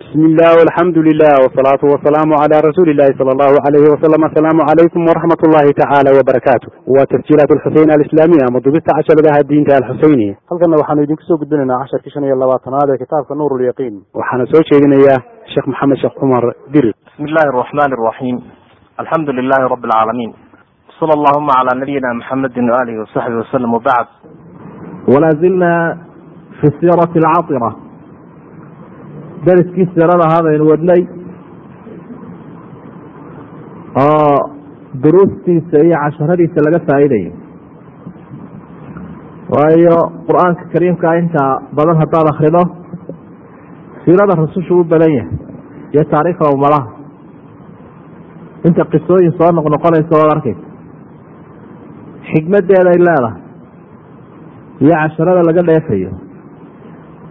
bismi illah alxamdu lilah wsalaatu wasalaamu cala rasuuli illahi sala allahu alayhi wasalam asalaamu calaykum waraxmat ullahi tacaala wabarakaatu waa tasjiilaat alxuseyn alislaamiya ama dubista casharadaha diinta alxuseyniya halkana waxaanu idinku soo gudbinaynaa casharkii shan iyo labaatanaad ee kitaabka nuur lyaqiin waxaana soo jeedinayaa sheekh maxamed sheekh cumar dirir bismi illahi araxman araxiim alxamdu lilahi rabi alcaalamiin sala allahuma cala nabiyina maxamedi waalihi wasaxbi wasalam wabacd walaa zilna fi sirati alcaira dariskii sirada ahaa baynu wadnay oo duruustiisa iyo casharadiisa laga faa'iidayo. Waayo qur'aanka kariimkaa inta badan haddaad akrido siirada rasushu u badan yahay iyo taariikhda umadaha inta qisooyin soo noqnoqonaysa oad arkaysa. Xikmaddeeday leedahay iyo casharada laga dheefayo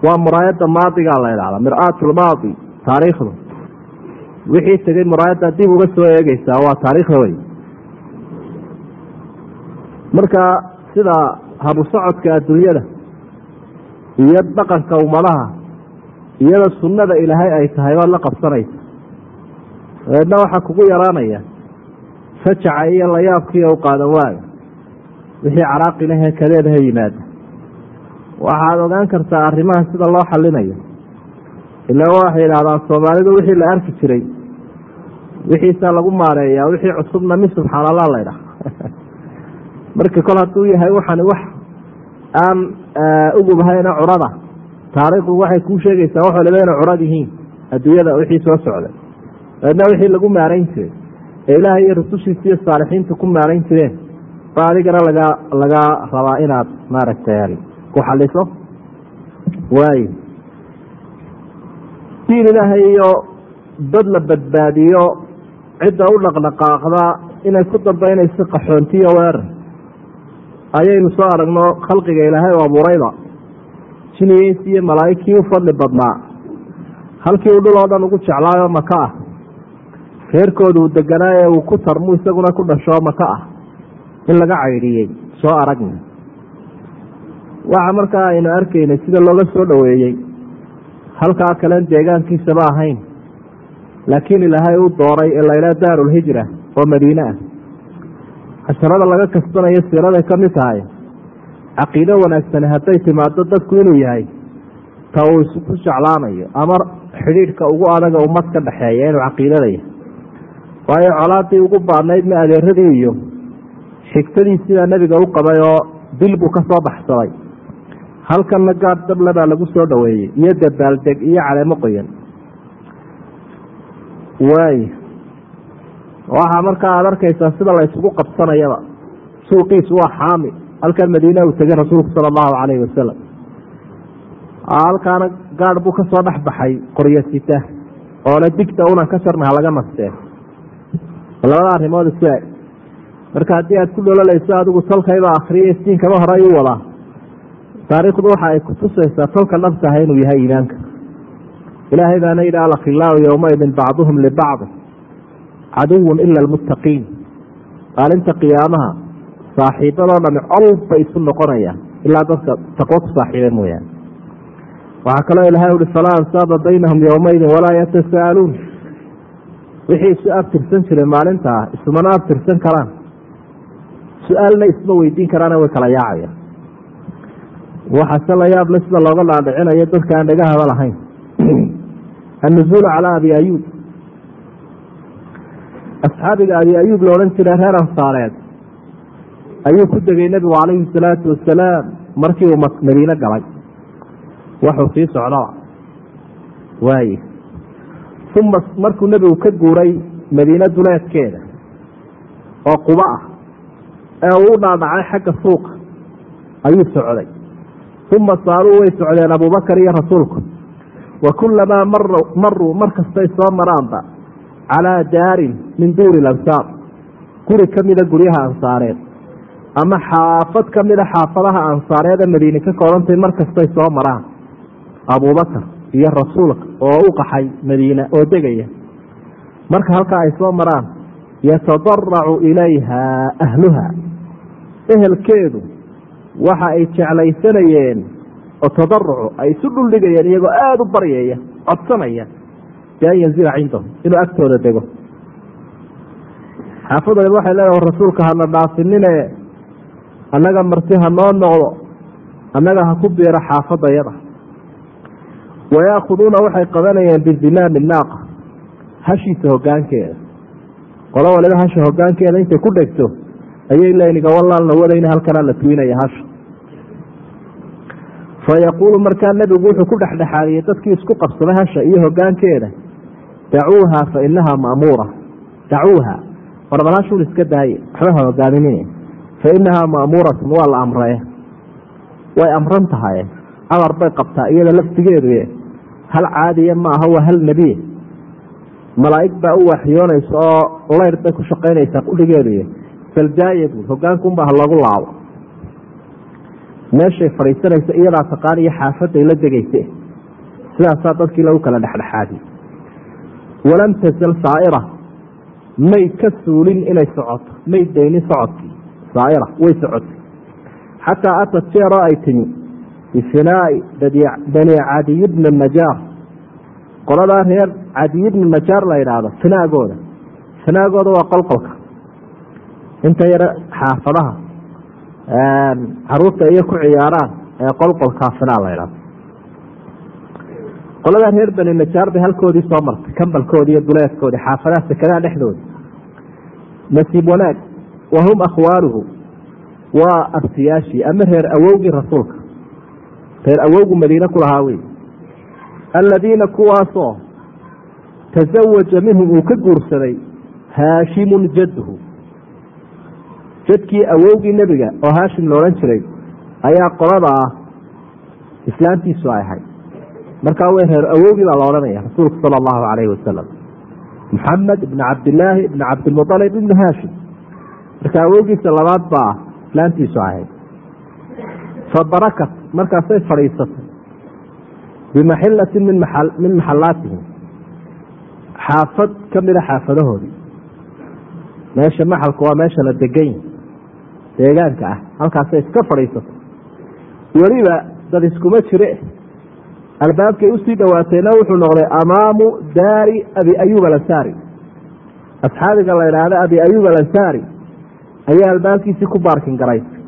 waa muraayadda maadigaa la idhahdaa mir-aatulmaadi taariikhdu. Wixii tegay muraayadda dib uga soo eegeysaa waa taariikhda wey marka sida habu socodka adduunyada iyo dhaqanka ummadaha iyada sunnada ilaahay ay tahay baad la qabsanaysa. Dabeedna waxaa kugu yaraanaya fajaca iyo layaabkii u qaadan waayo. Wixii caraaqilahee kadeedaha yimaada waxaad ogaan kartaa arrimaha sida loo xalinayo ila waxay yidhahdaan soomaalidu wixii la arki jiray. Wixiisaa lagu maareeyaa wixii cusubna min subxaan allah la ydhaha marka kol hadduu yahay waxani wax aan ugubahayna curada. Taariikhdu waxay kuu sheegaysaa wax waliba curad yihiin. Adduunyada wixii soo socday. Dabeedna wixii lagu maarayn jiray. Ee ilaahay iyo rusushiisa iyo saalixiinta ku maarayn jireen. Ba adigana laga laga rabaa inaad maaragtay ku xaliso waayo diin ilaahay iyo dad la badbaadiyo cidda u dhaqdhaqaaqda inay ku dambaynayso qaxoontiyo weerar. Ayaynu soo aragno khalqiga ilaahay oo abuurayba jiniyeys iyo malaa'igkii u fadli badnaa. Halkii uu dhul oo dhan ugu jeclaayo maka ah. Reerkooda uu deganaa ee uu ku tarmu isaguna ku dhasho maka ah. In laga caydhiyey soo aragna waxa markaa aynu arkaynay sida looga soo dhoweeyey. Halkaa kalen deegaankiisaba ahayn. Laakiin ilaahay u dooray ee laydhaha daarulhijra oo madiine ah. Casharada laga kasbanayo siiraday ka mid tahay. Caqiido wanaagsani hadday timaado dadku inuu yahay. Ta uu isku jeclaanayo ama xidhiidhka ugu adaga ummad ka dhexeeya inuu caqiidada yahay. Waayo colaadii ugu baadnayd ma adeeradii iyo xigtadii sidaa nebiga u qabay oo dil buu ka soo baxsaday halkanna gaad dable baa lagu soo dhoweeyey iyo dabaaldeg iyo caleemo qoyan. Waay. Waxaa markaa aada arkaysaa sida la isugu qabsanayaba. Suuqiisu waa xaami. Halkan madiina uu tegay rasuulku sala allahu calayhi wasalam halkaana gaadh buu ka soo dhex baxay qoryasita. Oole digta unan ka jarna halaga nastee labada arrimood eg marka haddii aad ku dhololayso adigu tolkaybaa akriya istiinkaba hore ayuu wadaa taariikhdu waxa ay kutusaysaa tolka dhabtaha inuu yahay iimaanka. Ilaahay baana yidhi alakhilaau yowmaidin bacduhum libacdi caduwun ila almuttaqiin. Maalinta qiyaamaha saaxiibadoo dhami col bay isu noqonayaan ilaa dadka taqwo ku saaxiiba mooyaane. Waxaa kaloo ilahay uhi falaa ansaaba baynahum yowmaidin walaa yatasaaluun. Wixii isu abtirsan jiray maalintaa isumana abtirsan karaan. Su'aalna isma weydiin karaana way kala yaacayaan waxaase la yaable sida looga dhaadhicinayo dadka aan dhegahaba lahayn. Annuzuulu calaa abi ayuub asxaabiga abi ayuub la odhan jiray reer ansaareed. Ayuu ku degay nebigu calayhi salaatu wasalaam markii uu madiine galay. Waxuu sii socdaba waaye. Uma markuu nebigu ka guuray madiine duleedkeeda oo qubo ah ee uu u dhaadhacay xagga suuqa ayuu socday uma saaruu way socdeen abubakar iyo rasuulku wa kulamaa maruu mar kastay soo maraanba calaa daarin min duuri lamsaar guri ka mida guryaha ansaareed ama xaafad ka mida xaafadaha ansaareeda madiine ka koobantay mar kastay soo maraan abubakar iyo rasuulka oo u qaxay madiine oo degaya marka halkaa ay soo maraan yatadaracu ilayha ahluha ehelkeedu waxa ay jeclaysanayeen oo tadarucu ay isu dhuldhigayeen iyagoo aada u baryaya codsanaya bian yanzila cindahum inuu agtooda dego. Xaafadooda waxay leedahay rasuulka hana dhaafinine annaga marti ha noo noqdo annaga ha ku biiro xaafadayada wayaakuduuna waxay qabanayeen bizimaami naaqa hashiisa hogaankeeda qolo waliba hasha hogaankeeda intay ku dhegto ayay leeyiin gawalaalna wadayna halkanaa la tuinaya hasha fa markaa nebigu wuxuu ku dhexdhexaadiyey dadkii isku qabsaday hasha iyo hogaankeeda dacuuha fa inahaa ma'muura. Dacuuha warbal hashuun iska daaye waxba ha hogaaminine. Fa inahaa ma'muuratun waa la amree way amran tahay. Amar bay qabtaa iyada laftigeedu hal caadiya ma aha waa hal nebiye malaa'ig baa u waxyoonaysa oo leyr bay ku shaqaynaysaa qudhigeedu faljaaya buud hogaankunbaa ha loogu laabo. Meeshay fadhiisanaysa iyadaa taqaan iyo xaafaday la degayse sidaasaa dadkii lagu kala dhexdhexaadiye walam tasal saaira. May ka suulin inay socoto may daynin socodkii saaira way socotay xataa atat jeeroo ay timi. Bifinaai bani cadiy bni najaar. Qoladaa reer cadiy bni najaar la yidhaahdo finaagooda finaagooda waa qolqolka inta yare xaafadaha carruurta iyo ku ciyaaraan ee qolqolkaa finaa la ydhahdo qoladaa reer bani najaar bay halkoodii soo martay kambalkoodi iyo duleedkoodi xaafadaha sekadaha dhexdooda nasiib wanaag wa hum akhwaanuhu waa abtiyaashii ama reer awowgii rasuulka. Reer awowgu madiine ku lahaa wey aladiina kuwaasoo tasawaja minhum uu ka guursaday haashimun jadhu jadkii awowgii nebiga oo haashim la odhan jiray ayaa qolada ah islaantiisu ay ahayd. Markaa w reer awowgii baa la odhanaya rasuulku sala allahu calayhi wasalam maxamed ibn cabdilaahi ibn cabdilmualib ibn haashim. Marka awowgiisa labaad baa islaantiisu ahayd. Fa barakat markaasay fadhiisatay. Bimaxilatin min maxalaatihim xaafad ka mida xaafadahoodii. Meesha maxalku waa meesha la degan deegaanka ah halkaasay iska fadhiisatay weliba dad iskuma jire. Albaabkay u sii dhawaatayna wuxuu noqday amaamu daari abi ayub alansaari. Asxaabiga la idhaahda abi ayub alansaari ayaa albaabkiisii ku baarkin garaysay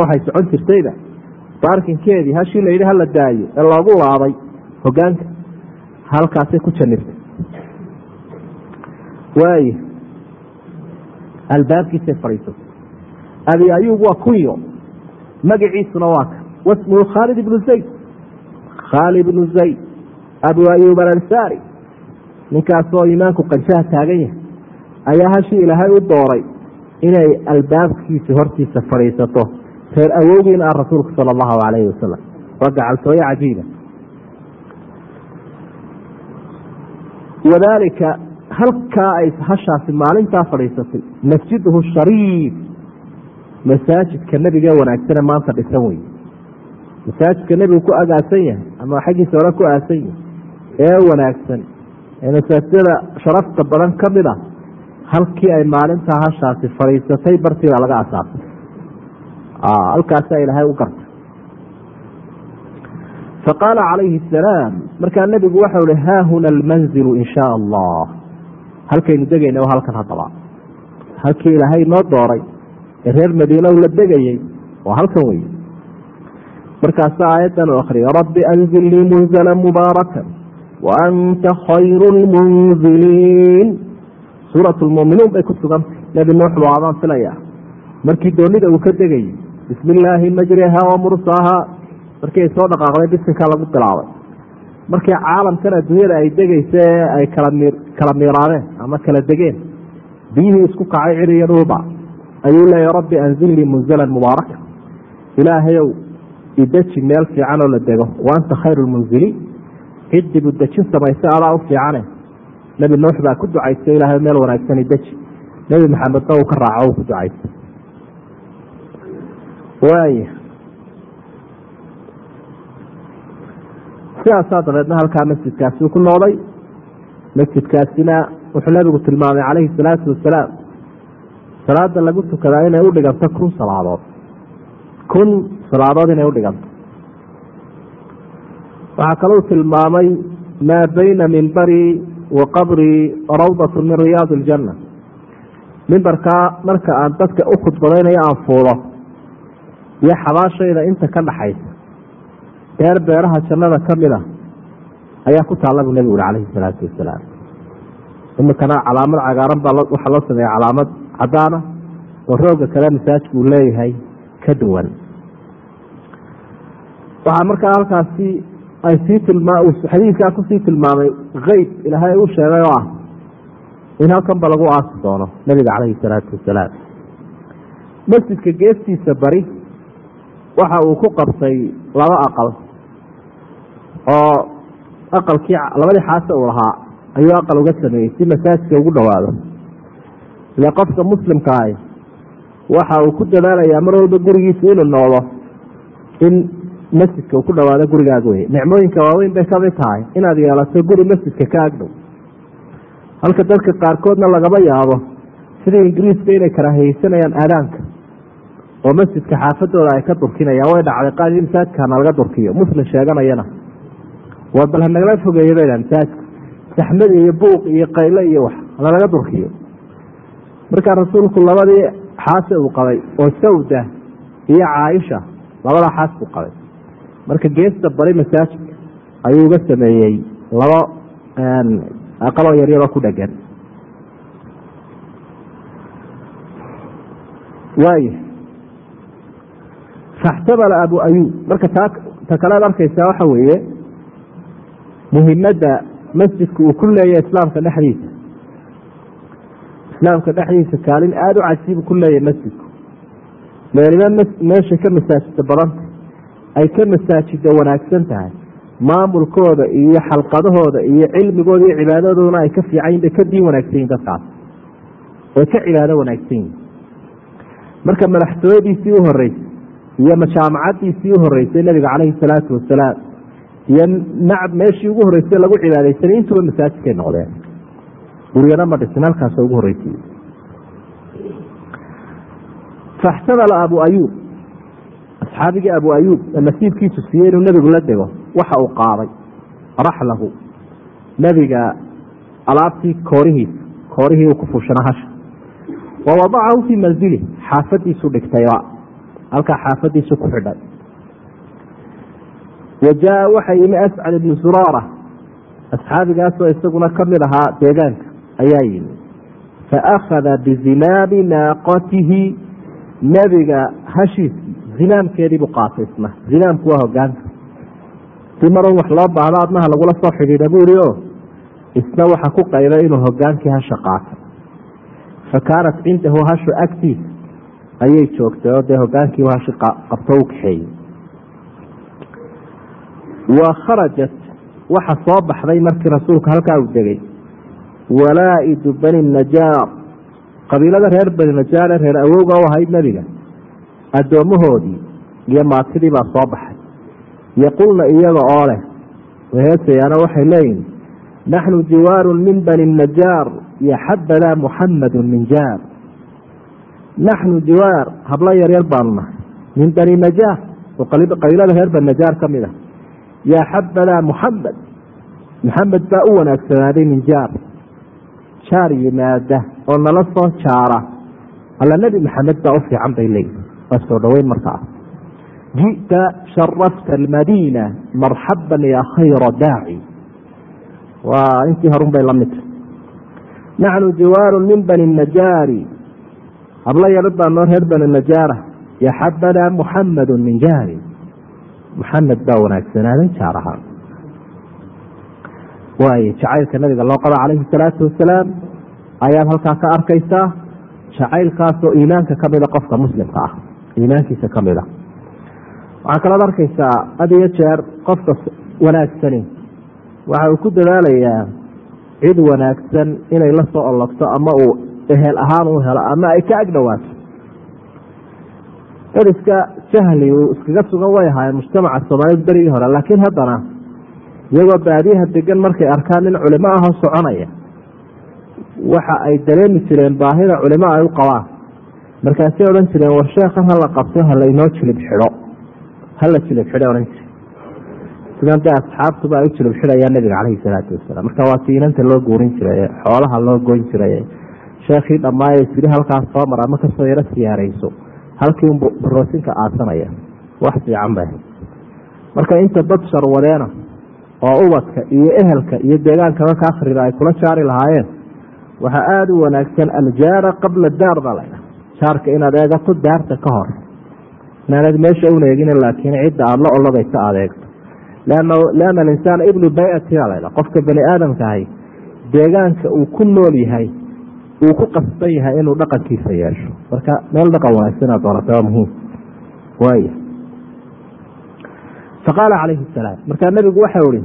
waxay socon jirtayba baarkinkeedii hashii la yidhi hala daayo ee loogu laabay hogaanka halkaasay ku janirtay waay albaabkiisay fadhiisatay abi ayub waa kunyo magaciisuna waa ka. Wasmuhu khaalid ibnu zayd. Khaalid ibnu zayd. Abu ayub alansaari ninkaasoo iimaanku qanshaha taagan yahay ayaa hashii ilaahay u dooray inay albaabkiisa hortiisa fadhiisato. Reer awowgiina ah rasuulku sala allahu calayhi wasalam waa gacaltooye cajiiba. Wadaalika halkaa ay hashaasi maalintaa fadhiisatay masjiduhu shariif masaajidka nebiga wanaagsane maanta dhisan wey masaajidka nebigu ku agaasan yahay ama xaggiisa hore ku aasan yahay ee wanaagsan ee masaajidada sharafta badan ka mid a halkii ay maalintaa hashaasi fadhiisatay bartii baa laga asaasay halkaasaa ilaahay u gartay faqaala calayhi asalaam markaa nebigu waxau hi haahuna almanzilu in shaa allah. Halkaynu degayna waa halkan haddaba. Halkii ilaahay noo dooray reer madiina la degayey waa halkan wey markaasa aayaddan u akriya rabbi anzil lii munzala mubaarakan wa anta khayru lmunziliin suurat lmuminuun bay ku sugantay nebi nuux buu adaan filaya markii doonida uu ka degayey bismi illaahi majriha wa mursaaha markii ay soo dhaqaaqday bisinkaa lagu bilaabay. Markii caalamkan adduunyada ay degaysa ee ay kala mi kala miiraadeen ama kala degeen biyihii isku kacay dhulba ayuu leeya rabbi anzil lii munzalan mubaaraka ilaahayow ideji meel fiican oo la dego. Wa anta khayru lmunziliin cidibu dejin samaysa adaa u fiicane nebi nuux baa ku ducaystay ilaahay meel wanaagsan ideji nebi maxamedna uu ka raaco uu ku ducaystay. Waaya sidaasaa dabeedna halkaa masjidkaasi ku noqday masjidkaasina wuxuu nabigu tilmaamay calayhi salaatu wasalaam salaada lagu tukadaa inay u dhiganto kun salaadood. Kun salaadood inay u dhiganto. Waxaa kalou tilmaamay maa bayna mimbari wa qabrii rawdatu min riyaadi iljanna mimbarkaa marka aan dadka u khudbadaynayo aan fuulo iyo xabaashayda inta ka dhaxaysa beer beeraha jannada ka mid a ayaa ku taalla buu nebigu uri calayhi salaatu wasalaam iminkana calaamad cagaaran baa waxaa loo sameeya calaamad caddaana oo rooga kale masaajku uu leeyahay ka duwan. Waxaa markaa halkaasi ay sii xadiidkaa ku sii tilmaamay keyb ilaahay u sheegay oo ah in halkan ba lagu aasi doono nebiga calayhi salaatu wasalaam. Masjidka geestiisa bari waxa uu ku qabtay laba aqal oo aqalkii labadii xaase uu lahaa ayuu aqal uga sameeyey si masaajidka ugu dhowaado ile qofka muslimka ahi waxa uu ku dadaalayaa mar walba gurigiisa inuu noqdo in masjidka uu ku dhawaado gurigaaga wey nicmooyinka waaweyn bay ka mid tahay inaad yeelato guri masjidka ka agdhow. Halka dadka qaarkoodna lagaba yaabo sida ingiriiska inay karaahiyeysanayaan aadaanka oo masjidka xaafadooda ay ka durkinayaan. Way dhacday qaar in masaajidkana laga durkiyo. Muslim sheeganayana. Waa bal hanagala fogeeya bay dhahan masaajidka saxmad iyo buuq iyo qayle iyo wax halalaga durkiyo markaa rasuulku labadii xaase uu qabay oo sawda iyo caaisha labada xaas buu qabay. Marka geesta bari masaajidka ayuu uga sameeyey labo aqaloo yaryaroo ku dhegan waaya faxtabala abu ayuub marka taa ta kalead arkaysaa waxa weeye muhimadda masjidku uu ku leeyahay islaamka dhexdiisa islaamka dhexdiisa kaalin aada u cajiibu ku leeyahay masjidku. Meeliba meeshay ka masaajida badanta ay ka masaajida wanaagsan tahay. Maamulkooda iyo xalqadahooda iyo cilmigooda iyo cibaadadooduna ay ka fiican yihiin bay ka diin wanaagsan yihiin dadkaas. Way ka cibaado wanaagsan yihiin marka madaxtooyadiisii u horeysay iyo majaamacadiisii u horeysay nabiga caleyhi salaatu wasalaam iyo meeshii ugu horreysay lagu cibaadaysanay intuba masaajidkay noqdeen guryana ma dhisin halkaasa ugu horreysay. Faxtamala abu ayuub asxaabigii abu ayuub ee nasiibkiisu siiyey inuu nebigu la dego waxa uu qaaday raxlahu nebiga alaabtii koorihiisa koorihii uu ku fuushana hasha. Wa wadacahu fii manzili xaafadiisu dhigtayba halkaa xaafadiisu ku xidhay. Wa jaa waxa yimi ascad ibnu suraara asxaabigaasoo isaguna ka mid ahaa deegaanka ayaa yimi faakhada bizimaabi naaqatihi nebiga hashiisii zimaamkeedii buu qaatay isna zimaamku waa hogaanka si marun wax loo baahdo adnaha lagula soo xidhiidha buu ihi o isna waxa ku qaybay inuu hogaankii hasha qaatay fa kaanat cindahu hashu agtiisa ayay joogtay oo dee hogaankii hashi qabto u kaxeeyey. Wa kharajat. Waxa soo baxday markii rasuulku halkaa uu degay walaa'idu bani najaar. Qabiilada reer bani najaar ee reer awowga u ahayd nebiga. Addoommahoodii iyo maatidii baa soo baxay. Yaqulna iyaga oo leh heesayaana waxay leeyihiin naxnu jiwaarun min bani najaar yaxabadaa muxamadu min jaar. Naxnu jiwaar hablo yaryar baanu nahay. Min bani najaar. Oo qabiilada reer bani najaar ka mid a yaa xabadaa muxamed muxamed baa u wanaagsanaaday min jaar jaar yimaada oo nala soo jaara. Alla nebi maxamed baa u fiican bay leeyihiin waa soo dhoweyn markaa ji'ta sharafta almadiina marxaban yaa khayra daaci waa intii horun bay la naxnu jiwaarun min bani najaari. Hablo yarar baa noo reer bani najaara. Yaxabanaa muxamadu min jaari. Muxamed baa wanaagsanaaday jaar ahaan waayo jacaylka nabiga loo qaba calayhi salaatu wasalaam ayaad halkaa ka arkaysaa jacaylkaasoo iimaanka kamida qofka muslimka ah iimaankiisa ka mid a waxaa kalood arkaysaa had iyo jeer qofka wanaagsani waxa uu ku dadaalayaa cid wanaagsan inay la soo ologto ama uu ehel ahaan u helo ama ay ka agdhowaato. Eriska jahli uu iskaga sugan way ahaayeen mujtamaca soomaaliyed berigii hore laakiin haddana iyagoo baadiyaha degan markay arkaan nin culimo ahoo soconaya waxa ay dareemi jireen baahida culimo ay u qabaan. Markaasay odhan jireen war sheekhan hala qabto halaynoo jilib xidho. Hala jilib xidho odhan jire sidan dee asxaabtuba ay u jilib xidhayaan nabiga caleyhi salaatu wasalaam. Marka waa tii inanta loo guurin jiray xoolaha loo goyn jiray. Sheekhii dhammaaye siri halkaas soo mar ama ka soo yaro siyaarayso. Halkii un baroosinka aasanaya wax fiican ba marka inta dad sharwadeena oo ubadka iyo ehelka iyo deegaankaba ka akrida ay kula jaari lahaayeen waxaa aada u wanaagsan aljaara qabla daar baa laydha jaarka inaad eegato daarta ka hor. Inaanad meesha un laakiin cidda aada la olodaysa aada eegto. Lianna alinsaana ibnu bayati baa laydha qofka bani aadamkaahi deegaanka uu ku nool yahay uu ku qasban yahay inuu dhaqankiisa yeesho. Marka meel dhaqan wanaagsan inaad dooratay waa muhiim. Waaya faqaala calayhi salaam markaa nabigu waxau ihi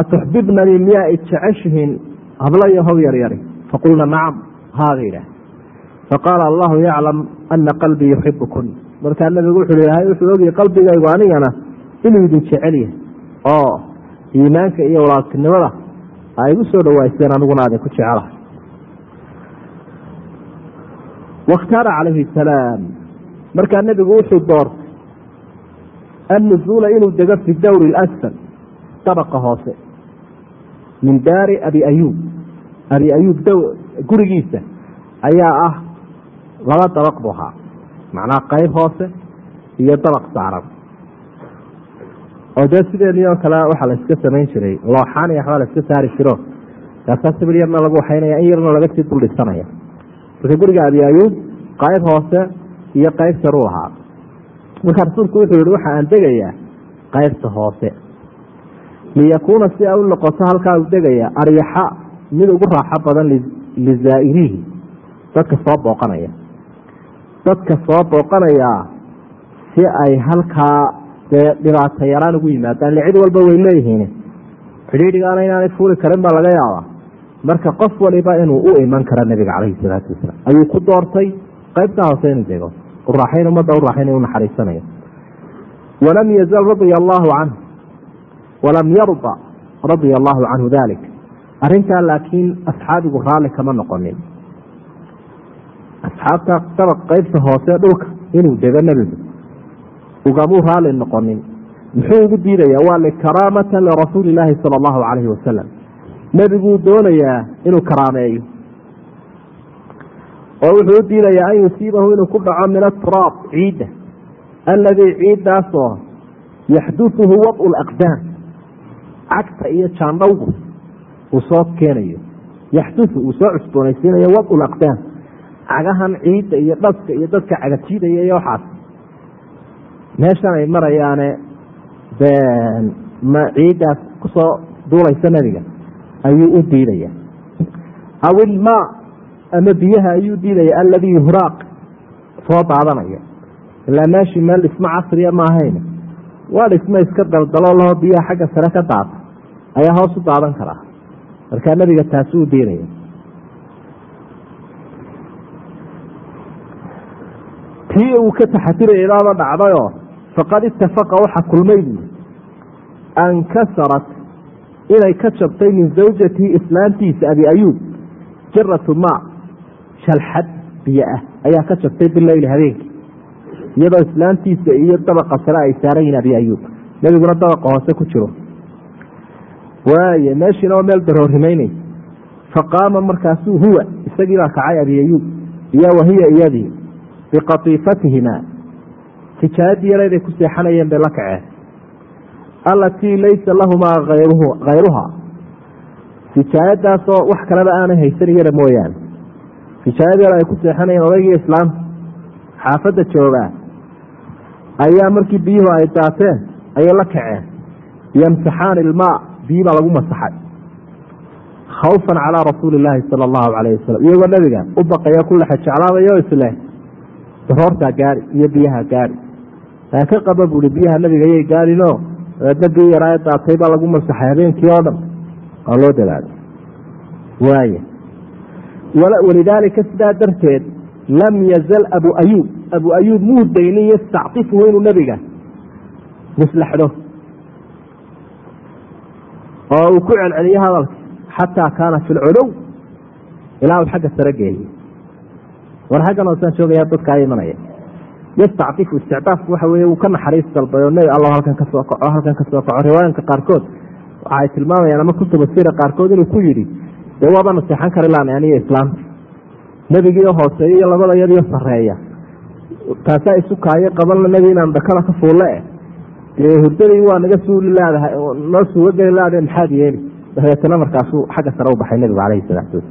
atuxbibnanii miyaa idjeceshihiin hablo iyo how yaryari faqulna nacam haada idhaah faqaala allahu yaclam ana qalbii yuxibukun markaa nabigu wuxuu ilahay wuxuu ogyahay qalbigaygu anigana inuu idin jecel yahay oo iimaanka iyo walaaltinimada ay igu soo dhawayseen aniguna adin ku jecelahay wakhtaara calayhi salaam markaa nebigu wuxuu doortay annuzuula inuu dego fi dowri asfal dabaqa hoose min daari abi ayuub abi ayuub gurigiisa ayaa ah laba dabaq buu ahaa macnaha qeyb hoose iyo dabaq saaran oo dee sideedii oo kale waxaa la iska samayn jiray looxaan iyo waxbaa la iska saari jiro kaasaa yarna lagu waxaynaya in yarna laga sii dul dhisanaya marka guriga abi ayuub qayb hoose iyo qayb saruu ahaa marka rasuulku wuxuu yihi waxa aan degayaa qaybta hoose. Liyakuuna si ay u noqoto halkaa u degaya aryaxa mid ugu raaxo badan lizaa'irihi dadka soo booqanaya. Dadka soo booqanayaa si ay halkaa dee dhibaato yaraan ugu yimaadaan ile cid walba way leeyihiin. Xidhiidhigaana inaanay fuuli karin baa laga yaabaa. Marka qof waliba inuu u iman karo nabiga caleyhi salaatu wasalaam ayuu ku doortay qaybtaa hoose inuu dego uraaxayn uraaxayn u naxariisanayo walam yazal radia allaahu canhu walam yarda radia allaahu canhu dalik arrintaa laakiin asxaabigu raalli kama noqonin. Asxaabta dabaq qeybta hoose dhulka inuu dego nebigu ugamuu raalli noqonin. Muxuu ugu diidayaa waa likaraamatan lirasuuli illaahi sala allahu calayhi wasalam nebiguu doonayaa inuu karaameeyo oo wuxuu u diidayaa an yusiibahu inuu ku dhaco min aturaab ciidda. Alladii ciiddaasoo yaxduuhu wad'u laqdaam cagta iyo jaandhowgu uu soo keenayo. Yaxduhu uu soo cusboonaysiinayo wad'u laqdaam cagahan ciidda iyo dhaska iyo dadka cagajiidaya iyo waxaas. Meeshan ay marayaane ma ciiddaas ku soo duulaysa nebiga ayuu u diidaya aw ilmaa ama biyaha ayuu diidaya alladii yuhraaq soo daadanaya. Ilaa meeshii meel dhismo casriya ma ahayn. Waa dhismo iska daldalo laho biyaha xagga sare ka daata. Ayaa hoos u daadan karaa markaa nebiga taasi u diidaya tii uu ka taxadiraya baaba dhacdayoo faqad itafaqa waxa kulmay buui ankasarat inay ka jabtay min zawjatihi islaantiisa abi ayuub jaratu ma shalxad biyo ah ayaa ka jabtay bileyli habeenkii. Iyadoo islaantiisa iyo dabaqa sare ay saaran yihiin abi ayuub. Nebiguna dabaqa hoose ku jiro. Waay meeshiina waa meel daroorimaynaysa faqaama markaasuu huwa isagiibaa kacay abi ayuub. Iyo wahiya iyadii biqatiifatihima tijaadii yareeday ku seexanayeen bay la kaceen. Allatii laysa lahumaa hayruha sijaayadaasoo wax kaleba aanay haysan iyada mooyaane sijaayad yar ay ku seexanayeen odaygii islaamka xaafadda joogaa ayaa markii biyuhu ay daateen ayay la kaceen. Yamsaxaani ilmaa biyi baa lagu masaxay. Khawfan calaa rasuuli illaahi sala allahu calayh wasalam iyagoo nebiga u baqayo ku lexe isleh daroortaa gaari iyo biyaha gaari. Aa ka qaba buui biyaha nabiga yay gaarinoo dabeedna biyo yaraaye daatay baa lagu masaxay habeenkii oo dhan. Waa loo dadaalay waaya walidaalika sidaa darteed lam yazal abu ayuub abu ayuub muu daynin yastactifuhu inuu nebiga. Muslaxdo oo uu ku celceliyo hadalka. Xataa kaana fi lculuw ilaa uu xagga sare geeyey war xaggan hoosaan joogaya dadkaa imanaya yastactifu isticdaafku waxa weye uu ka naxariis dalbay oo nebi alla halkan ka soo kaco halkan ka soo kaco. Riwaayanka qaarkood waxa ay tilmaamayaan ama kutuba sira qaarkood inuu ku yidhi dee waaba naseexan kari laana aniyo islaamta nebigiio hooseeya iyo labada yadiyo sareeya taasaa isu kaayo qabanla nebi inaan dakada ka fuulle eh. Dee hurdadii waa naga suuli laadahay noo suuga geli laada maxaad yeeli? Dabeetana markaasuu xagga sare u baxay nebigu calayhi salaatu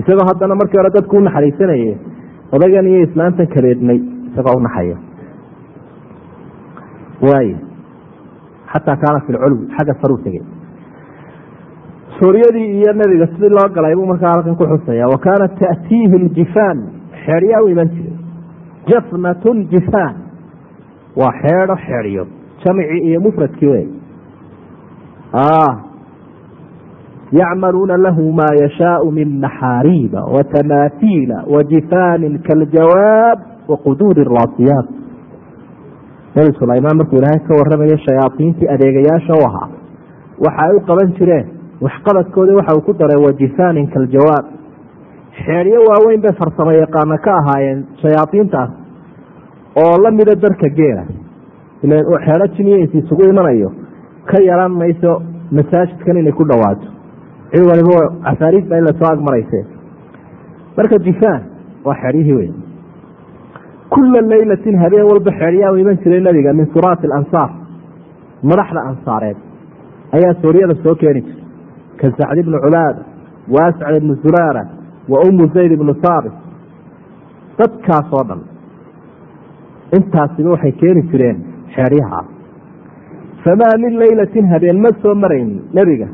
isagoo haddana markii hore dadku u naxariisanayay odaygan iyo islaamtan kadeednay isagoo unaxaya waay xataa kaana fi xagga saruu tegey suuryadii iyo nebiga sidii loo galay buu markaa halkan ku xusaya wa kaanat ta'tiihi ljifaan xeedhyaa u iman jiray. Jafnat ljifaan waa xeedho xeedhyo jamci iyo mufradkii wey yacmaluuna lahu ma yashaau min maxaariiba watamaahiila wajifaanin kaljawaab waquduuri raasiyaat nebi sulaymaan markuu ilaahay ka waramayo shayaaiintii adeegayaasha u ahaa waxa ay u qaban jireen waxqabadkoodii waxa uu ku daray wajifaanin kaljawaab xeedhyo waaweyn bay farsamo yaqaano ka ahaayeen shayaaiintaas oo la mida darka geela. Xeedho jiniyansi isugu imanayo ka yaran mayso masaajidkan inay ku dhawaato cid waliba casaariif baa in la soo agmarayse marka jifaan waa xeeryihii wey kula leylatin habeen walba xeedhyaa u iman jiray nabiga min suraati alansaar madaxda ansaareed ayaa suuryada soo keeni jiray ka sacd ibnu cubaada wa ascad ibnu zuraara wa umu zayd ibnu saabit dadkaasoo dhan intaasiba waxay keeni jireen xeedyaha famaa min leylatin habeen ma soo maraynin nebiga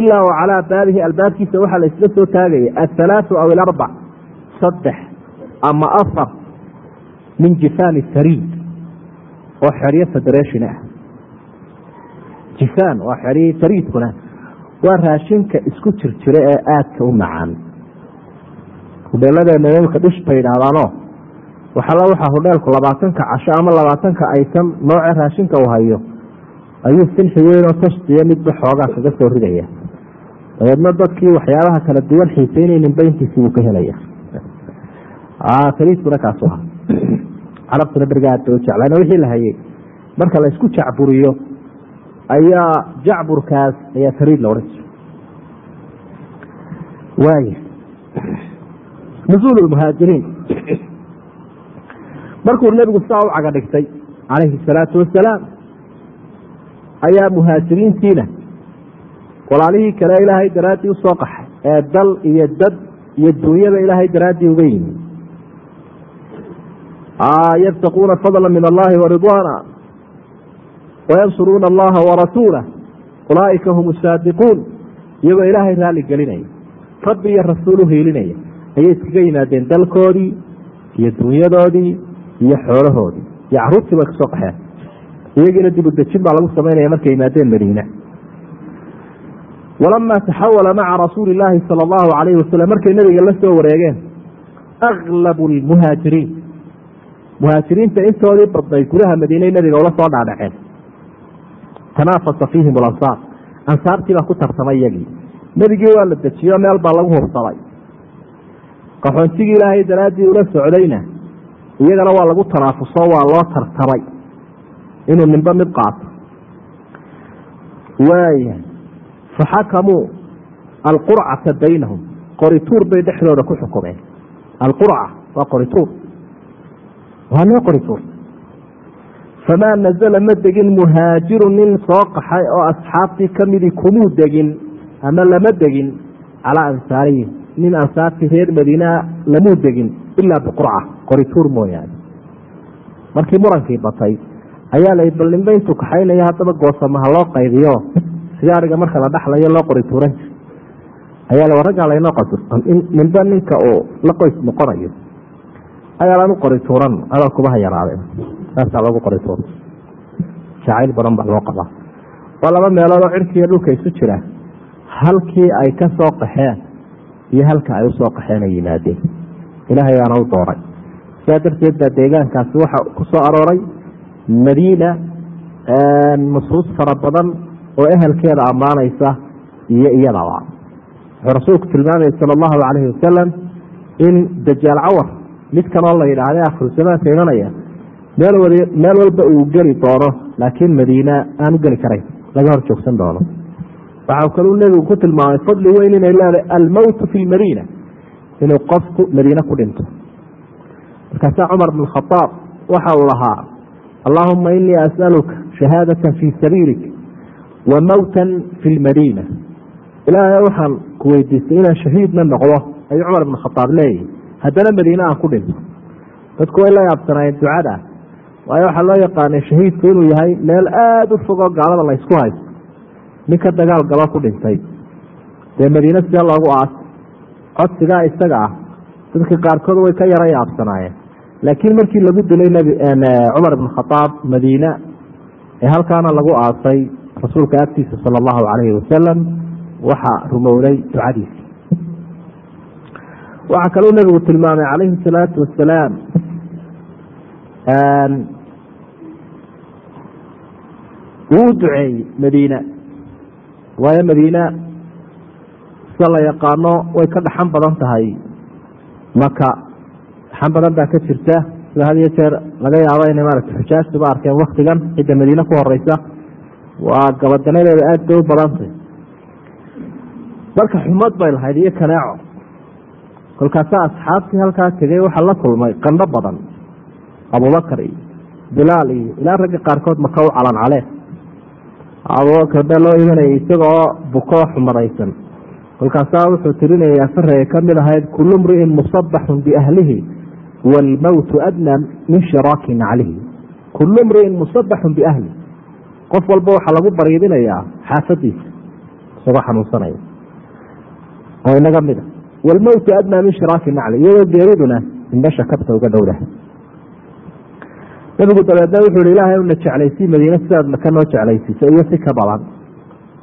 ilaa wa calaa baabihi albaabkiisa waxaa la isla soo taagaya athalaatu aw ilarbac saddex ama afar min jifaani sariid oo xeryo federation ah jifaan waa xeryihii sariidkuna waa raashinka isku jirjira ee aadka u macaan. Hudheeladeena imika dhish bay yidhaahdaanoo waxala waxaa hudheelku labaatanka casho ama labaatanka aysan nooce raashinka uu hayo. Ayuu sinxi weynoo tashtiyo midba xoogaa kaga soo ridaya. Dabeedna dadkii waxyaabaha kala duwan xiiseynaynin bayntiisii buu ka helaya. Saliidkuna kaasu aha carabtuna beriga aad bay u jeclaan wixii la hayay. Marka la isku jacburiyo ayaa jacburkaas ayaa saliid la odhan jira waaya nuzuul muhaajiriin. Markuu nebigu saa u caga dhigtay calayhi salaatu wasalaam ayaa muhaajiriintiina walaalihii kale ilaahay daraaddii u soo qaxay ee dal iyo dad iyo duunyada ilaahay daraaddii uga yimi yabtaquuna fadla min allahi waridwaana wayansuruuna allaha warasuulah ulaaika hum saadiquun iyagoo ilaahay raali gelinaya rabbi iyo rasuul hiilinaya ayay iskaga yimaadeen dalkoodii iyo dunyadoodii iyo xoolahoodii iyo caruurtii bay ka soo qaxeen iyagiina dibudejin baa lagu samaynaya markay yimaadeen madiine walama taxawala maca rasuuli illaahi sala allahu calayhi wasalam markay nebiga la wareegeen aglabu lmuhaajiriin muhaajiriinta intoodii badnay gudaha madiiney nebiga ula soo dhaadhaceen tanaafasa fiihim alansaar. Ansaartii baa ku tartamay iyagii. Nebigii waa la dejiyo meel baa lagu hursaday qaxoontigii ilaahay daraaddii ula socdayna iyagana waa lagu tanaafuso waa loo tartamay inuu nimbe mid qaato. Waaya faxakamuu alqurcata baynahum. Qorituur bay dhexdooda ku xukumeen. Alqurca waa qorituur. Waa loo qorituur famaa nazala ma degin muhaajiru nin soo qaxay oo asxaabtii kamidii kumuu degin ama lama degin calaa ansaarihim nin ansaartii reer madiinaa lamuu degin ilaa biqurca qorituur mooyaane markii murankii batay ayaa la bal nimbe intuu kaxaynaya haddaba goosamaha loo qaydiyo sigaariga marka la dhaxlayo loo qori tuuran ayaa la raggaa laynoo qasurtan in nimbe ninka uu la qoys noqonayo ayaalaan u qori tuuran adalkuba ha yaraadeen. Saasaa loogu qori tuura jacayl badan baa loo qabaa. Waa laba meeloodoo cirkiiyo dhulka isu jira. Halkii ay ka soo qaxeen iyo halka ay u soo qaxeen ay yimaadeen. Ilaahay baana u dooray. Sidaa darteed baa deegaankaasi waxa ku soo arooray madiina nusuus fara badan oo ehelkeeda ammaanaysa iyo iyadaba wuxuu rasuulku tilmaamaya sala allahu calayhi wasalam in dajaal cawar mid kanoo la yidhaahda akhru zamaanka imanaya meel walba uu geli doono laakiin madiina aanu geli karayn laga hor joogsan doono. Waxau kaluu nebigu ku tilmaamay fadli weyn inay leedahay almowtu fi lmadiina inuu qofku madiine ku dhinto. Markaasaa cumar bn khaaab waxa uu lahaa allahuma inii as'aluka shahaadata fii sabiilik wa mowtan fi lmadiina ilaahay waxaan ku weydiistay inaan shahiidna noqdo ayuu cumar ibn khaaab leeyahy haddana madiine aan ku dhinto dadku way la yaabsanaayeen ducada waayo waxaa loo yaqaanay shahiidku inuu yahay meel aada u fogoo gaalada la ysku haysto. Ninka dagaal galo ku dhintay. Dee madiine sidee loogu aas? Codsigaa isaga ah. Dadka qaarkood way ka yara yaabsanaayeen. Laakiin markii lagu dilay nbi cumar ibn khaaab madiine ee halkaana lagu aasay rasuulka agtiisa sala allahu calayhi wasalam waxaa rumowday ducadiisi waxaa kaluu nebigu tilmaamay calayhi salaatu wasalaam wuu duceeyey madiina. Waayo madiina sida la yaqaano way ka dhaxan badan tahay maka dhaxan badan baa ka jirta. Sida had iyo jeer laga yaabo inay maarata xujaajtuba arkeen waktigan cidda madiine ku horeysa waa gabadanadeeda aada bay u badantay marka xumad bay lahayd iyo kaneeco kolkaasaa asxaabtii halkaa tegay waxaa la kulmay qandho badan. Abubakar iyo bilaal iyo ilaa ragga qaarkood maka u calan calee abubakar baa loo imanayay isagoo bukoo xumadaysan kolkaasaa wuxuu tirinayay afaraya ka mid ahayd kullu mri'in musabaxun biahlihi waalmowtu adnaa min shiraaki naclihi. Kullu mri'in musabaxun biahli qof walba waxaa lagu bariidinayaa xaafadiisa isagoo xanuunsanaya. Oo inaga mid a waalmowtu adnaa min shiraaki nacli iyadoo geeriduna indhasha kabta uga dhowdah nabigu dabeedna wuxuu hi ilaahay una jeclaysii madiine sidaad maka noo jeclaysiiso iyo si ka badan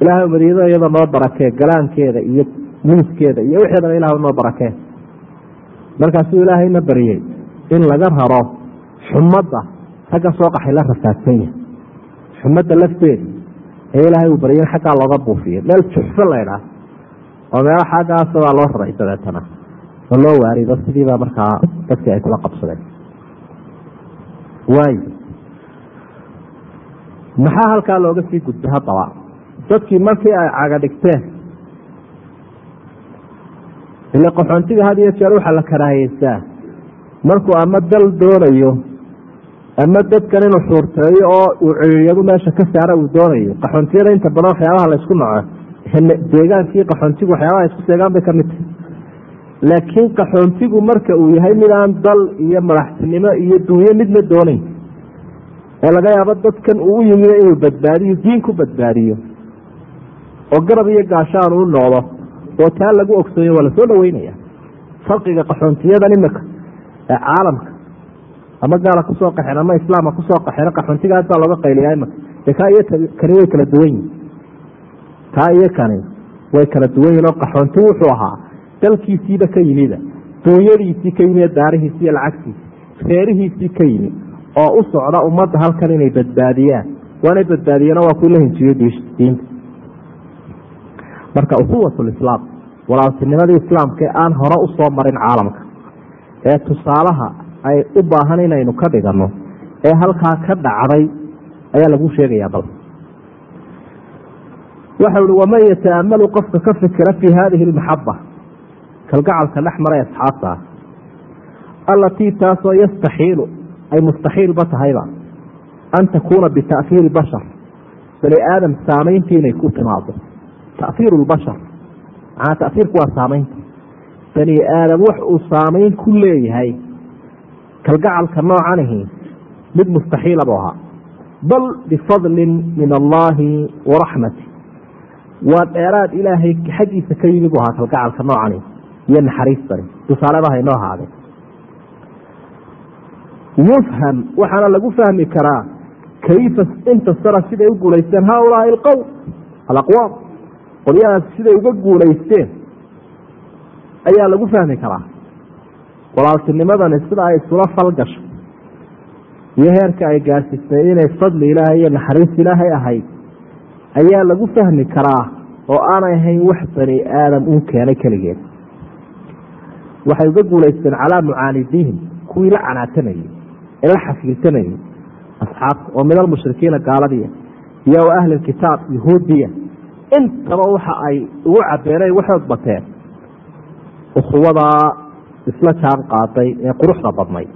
ilaahay madiinada iyada noo barakee galaankeeda iyo muuskeeda iyo wixeedana ilah noo barakee markaasuu ilaahayna baryey in laga raro xumadda ragga soo qaxay la rafaadsan yahay xumadda lafteeda ee ilaahay uu baryay in xaggaa looga buufiyo meel juxfo laydhaah oo meelo xaggaasabaa loo raray dabeetana. Oo loo waarido sidiibaa markaa dadkii ay kula qabsadeen. Waay maxaa halkaa looga sii gudbay haddaba dadkii markii ay caga dhigteen ile qaxoontiga had iyo jeer waxaa la karaahiyeysaa markuu ama dal doonayo ama dadkan inuu xuurteeyo oo uu ciriiryadu meesha ka saara uu doonayo qaxoontiyada inta badan waxyaabaha laysku naco deegaankii qaxoontigu waxyaabaha isku seegaan bay ka mid tahay. Laakiin qaxoontigu marka uu yahay midaan dal iyo madaxtinimo iyo dunyo midna doonayn. Ee laga yaabo dadkan uu u yimid inuu badbaadiyo diin ku badbaadiyo. Oo garab iyo gaashaan uu noqdo oo taa lagu ogsoonyo waa la soo dhaweynaya farqiga qaxoontiyadan imika ee caalamka ama gaala ku soo qaxeen ama islaamka ku soo qaxeen qaxoontiga aad baa looga qayliyaa imika kaa iyo kani way kala duwan yihiin taa iyo kani way kala duwan yihiin oo qaxoonti wuxuu ahaa dalkiisiiba ka yimida duunyadiisii ka yimid daarihiisi iyo lacagtiisi reerihiisii ka yimid oo u socda ummadda halkan inay badbaadiyaan. Waanay badbaadiyeen waa ku la hinjiyo diinta. Marka ukuwatulislaam walaaltinimadii islaamka ee aan hore u soo marin caalamka ee tusaalaha ay u baahan inaynu ka dhigano ee halkaa ka dhacday ayaa lagu sheegayaa bal waxau ihi waman yataamalu qofka ka fikira fii hadihi almaxaba kalgacalka dhex maray asxaabta ah. Allatii taasoo yastaxiilu ay mustaxiilba tahayba. An takuuna bita'hiiri bashar. Bani aadam saamayntii inay ku timaado tahiiru lbashar macnaa tahiirku waa saamaynta. Bani aadam wax uu saamayn ku leeyahay kalgacalka noocanihi mid mustaxiila ahaa. Bal bifadlin min allaahi waraxmati waa dheeraad ilaahay xaggiisa ka yimi buu ahaa kalgacalka noocani. Iyo naxariistani tusaalebaha inoo ahaadeen. Yufham waxaana lagu fahmi karaa kayfa intasara siday u guulaysteen haaulaai alqowm alaqwaam qolyahaas siday uga guulaysteen ayaa lagu fahmi karaa. Walaaltinimadani sida ay isula falgasho. Iyo heerka ay gaarsiisay inay fadli ilaahay iyo naxariis ilaahay ahayd ayaa lagu fahmi karaa oo aanay ahayn wax bani aadam uu keenay keligeed. Waxay uga guulaysteen calaa mucaanidiihim kuwii la canaatamayey ee la xafiilsanayay asxaabta oo min almushrikiina gaaladiya iyo wa ahli kitaab yahuudiya. Intaba waxa ay ugu cabeenay waxood bateen ukhuwadaa isla jaan qaaday ee quruxda badnay.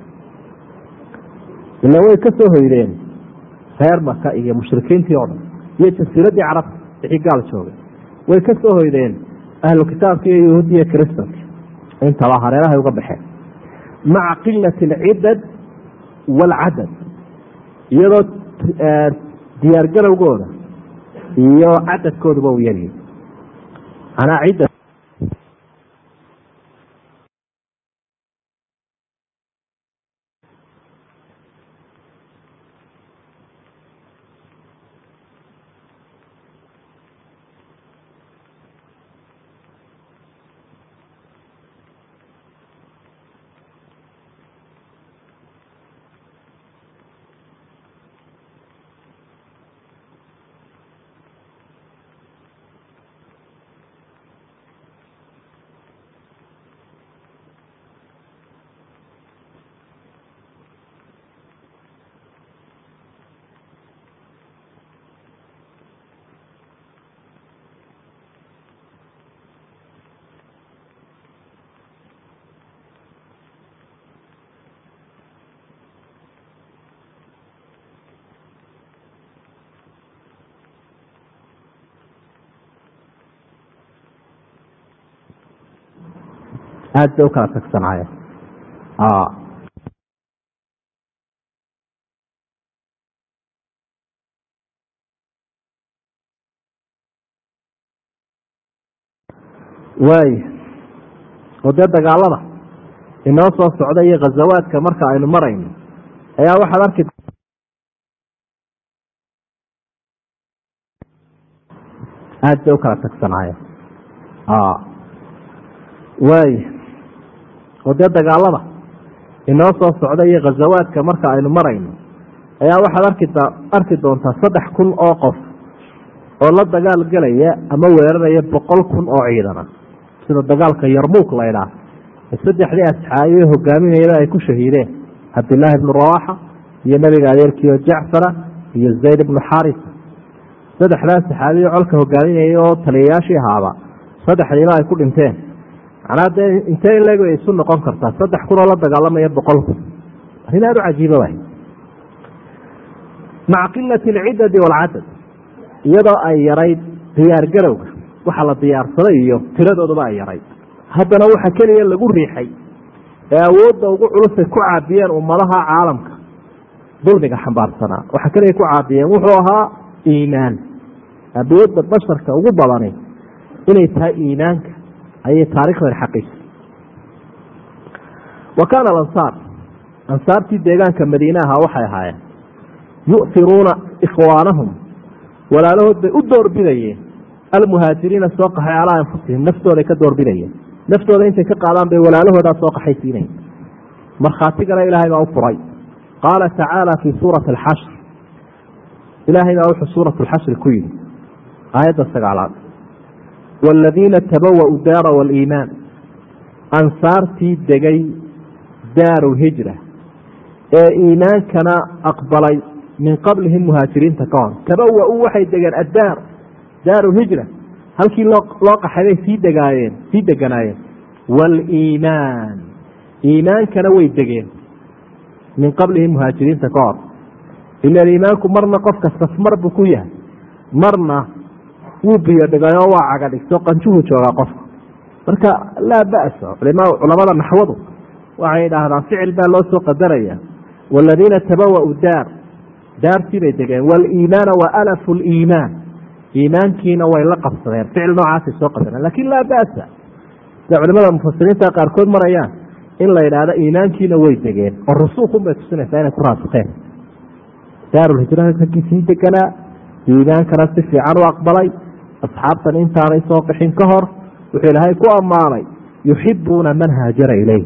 Ila way ka soo hoydeen reer maka iyo mushrikiintii oo dhan iyo jasiiradii carabta wixii gaal joogay. Way ka soo hoydeen ahlu kitaabka iyo yahuudiya kristanka intaba hareerahay uga baxeen maca qilati alcidad waalcadad iyadoo diyaargarowgooda iyo cadadkooduba uu yaryahy aada bay u kala tagsanaayeen waay oo dee dagaalada inoo soo socda iyo khazawaadka marka aynu marayno ayaa waxaad arki aada bay u kala tagsanaayeen waay oo dee dagaalada inoo soo socda iyo khazawaadka marka aynu marayno ayaa waxaad arki doontaa saddex kun oo qof oo la dagaal gelaya ama weeraraya boqol kun oo ciidana. Sida dagaalka yarmuuk la ydhaah saddexdii asxaabiye hogaaminayaba ay ku shahiideen. Cabdilaahi ibnu rawaxa iyo nabiga adeerkiio jacfara iyo zayd ibnu xarisa saddexdaas saxaabiye colka hogaaminayay oo taliyayaashii ahaaba saddexdiiba ay ku dhinteen macnaa dee intee in leeg isu noqon kartaa saddex kun oo la dagaalamaya boqol. Kun arrin aada u cajiiba waay. Maca qilati alcidadi waalcadad iyadoo ay yarayd diyaar garowga waxa la diyaarsaday iyo tiradooduba ay yarayd. Haddana waxa keliya lagu riixay ee awoodda ugu culusay ku caabiyeen ummadaha caalamka dulmiga xambaarsanaa. Waxa keliya ku caabiyeen wuxuu ahaa iimaan. Awoodda basharka ugu badani inay tahay iimaanka ayay taarikhdan xaqiisa wa kaana alansaar ansaartii deegaanka madiine ahaa waxay ahaayeen. Yu'hiruuna ikhwaanahum. Walaalahood bay u doorbidayeen almuhaajiriina soo qaxay calaa anfusihim naftooday ka doorbidayeen naftooda intay ka qaadaan bay walaalahoodaa soo qaxaysiinayen markhaatigana ilaahay baa u furay. Qaala tacaala fii suurati alxashr ilaahay baa wuxuu suurat alxashri ku yidhi. Aayadda sagaalaad waaladiina tabawa'u daara waaliimaan ansaartii degay daaru lhijra ee iimaankana aqbalay min qablihim muhaajiriinta ka hor tabawa-uu waxay degeen addaar daaru lhijra halkii loo qaxaybay sii degaayeen sii deganaayeen waaliimaan iimaankana way degeen min qablihim muhaajiriinta ka hor ila iimaanku marna qofka safmar buu ku yahay marna wuu biyo dhigayoo waa caga dhigto qanjuhu joogaa qofka. Marka laa ba'sa culamada naxwadu waxay idhaahdaan ficil baa loo soo qadaraya waaladiina tabawa'u daar daartii bay degeen. Waaliimaana wa alafu liimaan iimaankiina way la qabsadeen. Ficil noocaasay soo qadareen laakiin laa ba'sa. Sida culimada mufasiriinta qaarkood marayaan in la yidhaahdo iimaankiina way degeen oo rusuukhun bay tusinaysaa inay ku raasukeen daarulhijra raggii sii deganaa iimaankana si fiican u aqbalay asxaabtan intaanay soo qixin ka hor wuxuu ilaahay ku ammaanay yuxibuuna man haajara ilayh.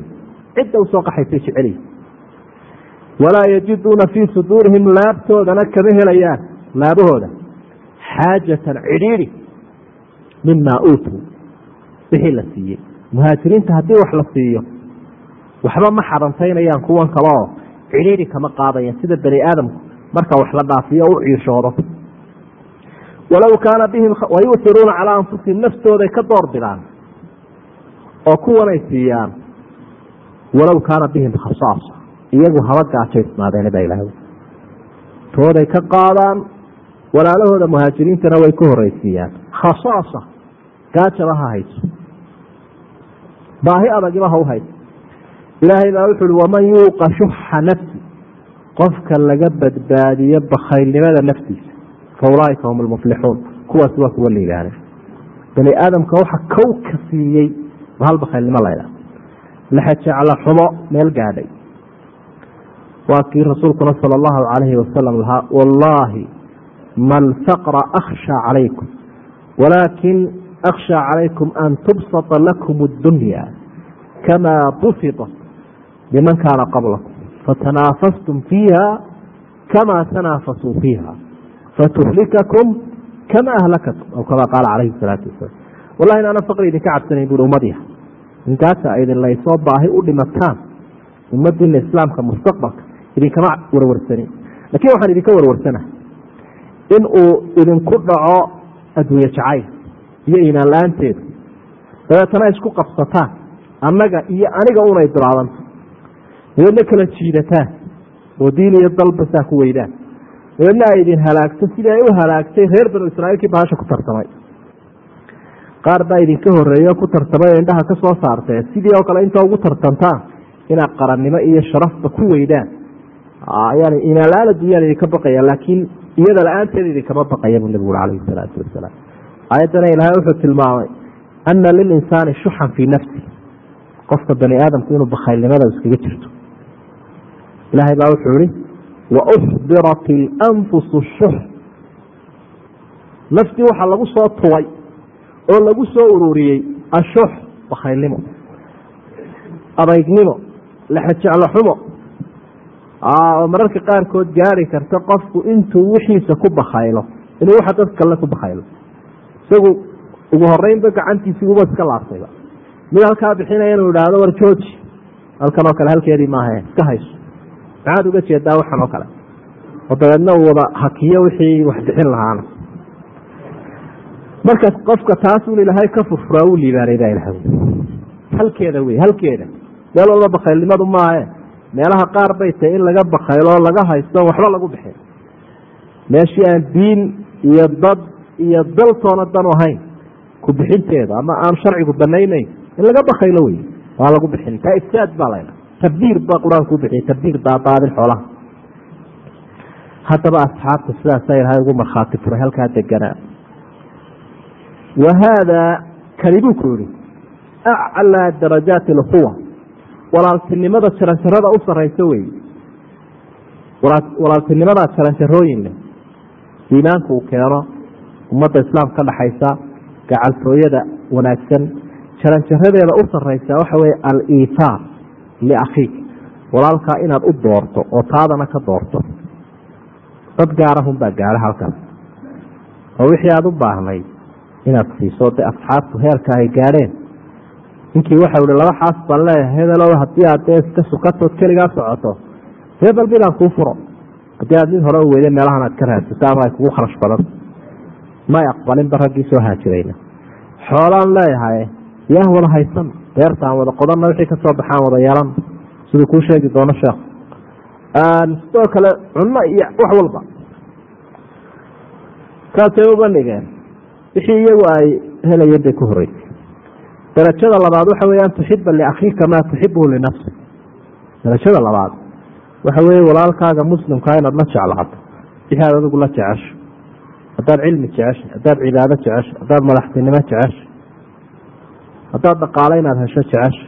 Cidda u soo qaxaysay jeceliy walaa yajiduuna fii suduurihim laabtoodana kama helayaan. Laabahooda xaajatan cidhiidhi mimaa uutuu. Wixii la siiyey. Muhaajiriinta haddii wax la siiyo waxba ma xadantaynayaan kuwan kale oo cidhiiri kama qaadaya sida bani aadamku. Marka wax la dhaafiyo u ciishoodo walow kaana bihim wayuhiruuna calaa anfusihim naftooday ka door bidaan oo kuwanay siiyaan. Walow kaana bihim khasaasa iyagu haba gaajaysnaadeen baa ilaah tooday ka qaadaan walaalahooda muhaajiriintana way ka horeysiiyaan khasaasa gaajaba ha hayso. Baahi adagiba ha u hayso. Ilaahay baa wuxu uhi waman yuuqa shuxa nafsi qofka laga badbaadiyo bakaylnimada naftiisa fa ulaaika hum lmuflixuun kuwaas waa kuwa liibaanay bani aadamka waxa kow ka siiyey hal bakaylnimo laydha laxajecla xumo meel gaadhay waa kii rasuulkuna sala allahu calayhi wasalam lahaa wallaahi ma alfaqra akhsha calaykum walaakin akhsha calaykum an tubsata lakum addunya kama busitat liman kaana qablakum fatanaafastum fiiha kama tanaafasuu fiiha fatuhlikakum kama ahlakatum aw kama qaala calayhi salaatu wasalaam wallahi inaana faqri idinka cabsanayn buui ummadiha inkaasa idin laysoo baahi u dhimataan ummadiina islaamka mustaqbalka idinkama warwarsanin laakiin waxaan idinka warwarsana in uu idinku dhaco adduunye jacayl iyo iimaan la'aanteedu dabeetana isku qabsataan annaga iyo aniga unay duraadanto dabeedna kala jiidataan oo diin iyo dalba saa ku weydaan dabeedna ay idin halaagto sidii ay u halaagtay reer banu israiilkii bahasha ku tartamay. Qaar baa idinka horeeyo ku tartamay indhaha ka soo saartee sidii oo kale inta ugu tartantaan inaad qarannimo iyo sharafba ku weydaan. Yani iimaan la'aan addunyaan idinka baqaya laakiin iyada la'aanteeda idinkama baqaya buu nabigu uri calayhi salaatu wasalaam aayaddana ilaahay wuxuu tilmaamay ana lilinsaani shuxan fii nafsi. Qofka bani aadamku inuu bakaylnimada iskaga jirto. Ilaahay baa wuxuu ihi wauxdirat ilanfusu shux naftii waxaa lagu soo tubay oo lagu soo ururiyey ashux bakaylnimo adaygnimo lexejeclo xumo oo mararka qaarkood gaari karta qofku intuu wixiisa ku bakaylo inuu waxa dad kale ku bakaylo isagu ugu horeynba gacantiisii uba iska laabtayba mid halkaa bixinaya inuu idhaahdo war jooji halkan oo kale halkeedii maaha iska hayso maxaad uga jeedaa waxan oo kale. Oo dabeedna uu wada hakiyo wixii wax bixin lahaana. Markaas qofka taasun ilaahay ka furfuraa uu liibaanay baa ilaha halkeeda wey halkeeda. Meel walba bakaylnimadu maahe. Meelaha qaar bay tahay in laga bakaylo laga haysto waxba lagu bixin. Meeshii aan diin iyo dad iyo daltoona dan ahayn ku bixinteeda ama aan sharcigu banaynayn in laga bakaylo wey waa lagu bixin. Taa ifsaad baa laydha tabdiir baa qur'aanku bixiyay tabdiir daadaadin xoolaha haddaba asxaabta sidaasa ilahay ugu markhaati furay halkaa deganaa wa haada kani buu ku yihi aclaa darajaati alquwa walaaltinimada jaranjarada u sarayso wey walaaltinimadaa jaranjarooyin leh iimaanku uu keeno ummadda islaamka ka dhaxaysa wanaagsan jaranjaradeeda u saraysa waxa weye aliifaar liakhiik walaalkaa inaad u doorto oo taadana ka doorto dad gaarahun baa gaara halkaas oo wixii aada u baahnay inaad siiso de asxaabtu heerka ay gaadheen ninkii waxau ihi laba xaas baan leeyahay hebelow haddii aad dee iska sukatood keligaa socoto hebel midaan kuu furo haddii aad mid hore u weyday meelahan aad ka raadsato kugu kharash badan may aqbalinba raggii soo haajirayna xoolaan leeyahay yaan wada haysan beertaan wada qodanna wixii ka soo baxaan wada yeelan siduu kuu sheegi doono sheekh. Sidoo kale cunno iyo wax walba. Saasay uga dhigeen wixii iyagu ay helayeen bay ku horeysay darajada labaad waxa wey an tuxiba liakhiika maa tuxibuhu linafsi. Darajada labaad waxa weye walaalkaaga muslimkaa inaad la jeclaato wixii aad adigu la jecesho. Haddaad cilmi jecesha haddaad cibaado jecesha haddaad madaxtinimo jecesha haddaad dhaqaalo inaad hesho jecesha.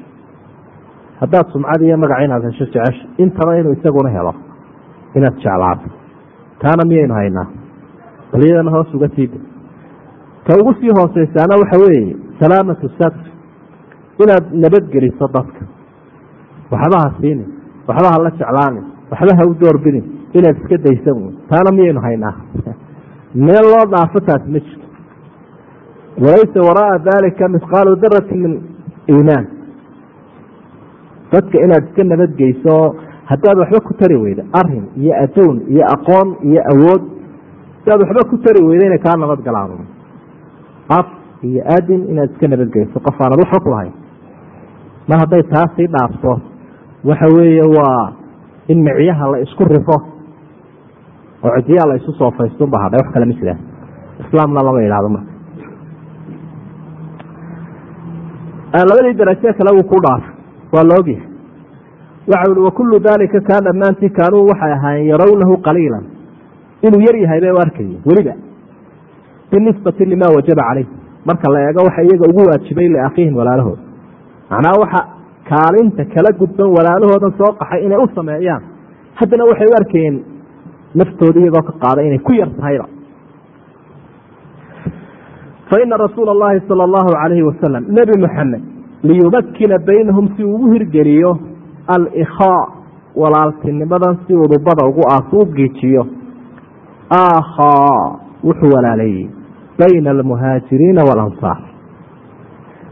Haddaad sumcad iyo magac inaad hesho jecesha. Intaba inuu isaguna helo inaad jeclaato taana miyaynu haynaa? Bal iyadana hoos uga siida ta ugu sii hooseysaana waxa weeye salaamatu sadr inaad nabadgeliso dadka. Waxba ha siinin waxba ha la jeclaanin waxba ha u doorbidin. Inaad iska daysa taana miyaynu haynaa? Meel loo dhaafo taas ma jirto walaysa waraaa dalika mihqaalu darati min iimaan. Dadka inaad iska nabadgeyso haddaad waxba ku tari weyda arrin iyo adoon iyo aqoon iyo awood hadaad waxba ku tari weyda inay kaa nabad galaan af iyo adin inaad iska nabadgeyso qof aanad waxba ku lahayn. Mar hadday taasii dhaafto waxa weeye waa in micyaha la isku rifo oo cidiyaa la isu soofaystuba hadhay wax kale ma jiraan islaamna lama idhahdo marka labadii daraje kale wuu ku dhaafay waa la ogyahay waxa uhi wakulu daalika kaa dhammaantii kaanuu waxay ahaayeen yarawnahu qaliila inuu yar yahay bay u arkayeen weliba. Binisbati lima wajaba caleyh marka la eego waxa iyaga ugu waajibay liakhiihim walaalahooda. Macnaha waxa kaalinta kala gudban walaalahooda soo qaxay inay u sameeyaan. Haddana waxay u arkayeen naftooda iyagoo ka qaada inay ku yar tahayba faina rasuula اllahi salى اllahu alayhi wasalam nebi muxamed liyumakina baynahum si ugu hirgeliyo alikhaa walaaltinimadan si udubada ugu aasu u giijiyo akhaa wuxuu walaaleeyey bayna almuhaajiriina walansaar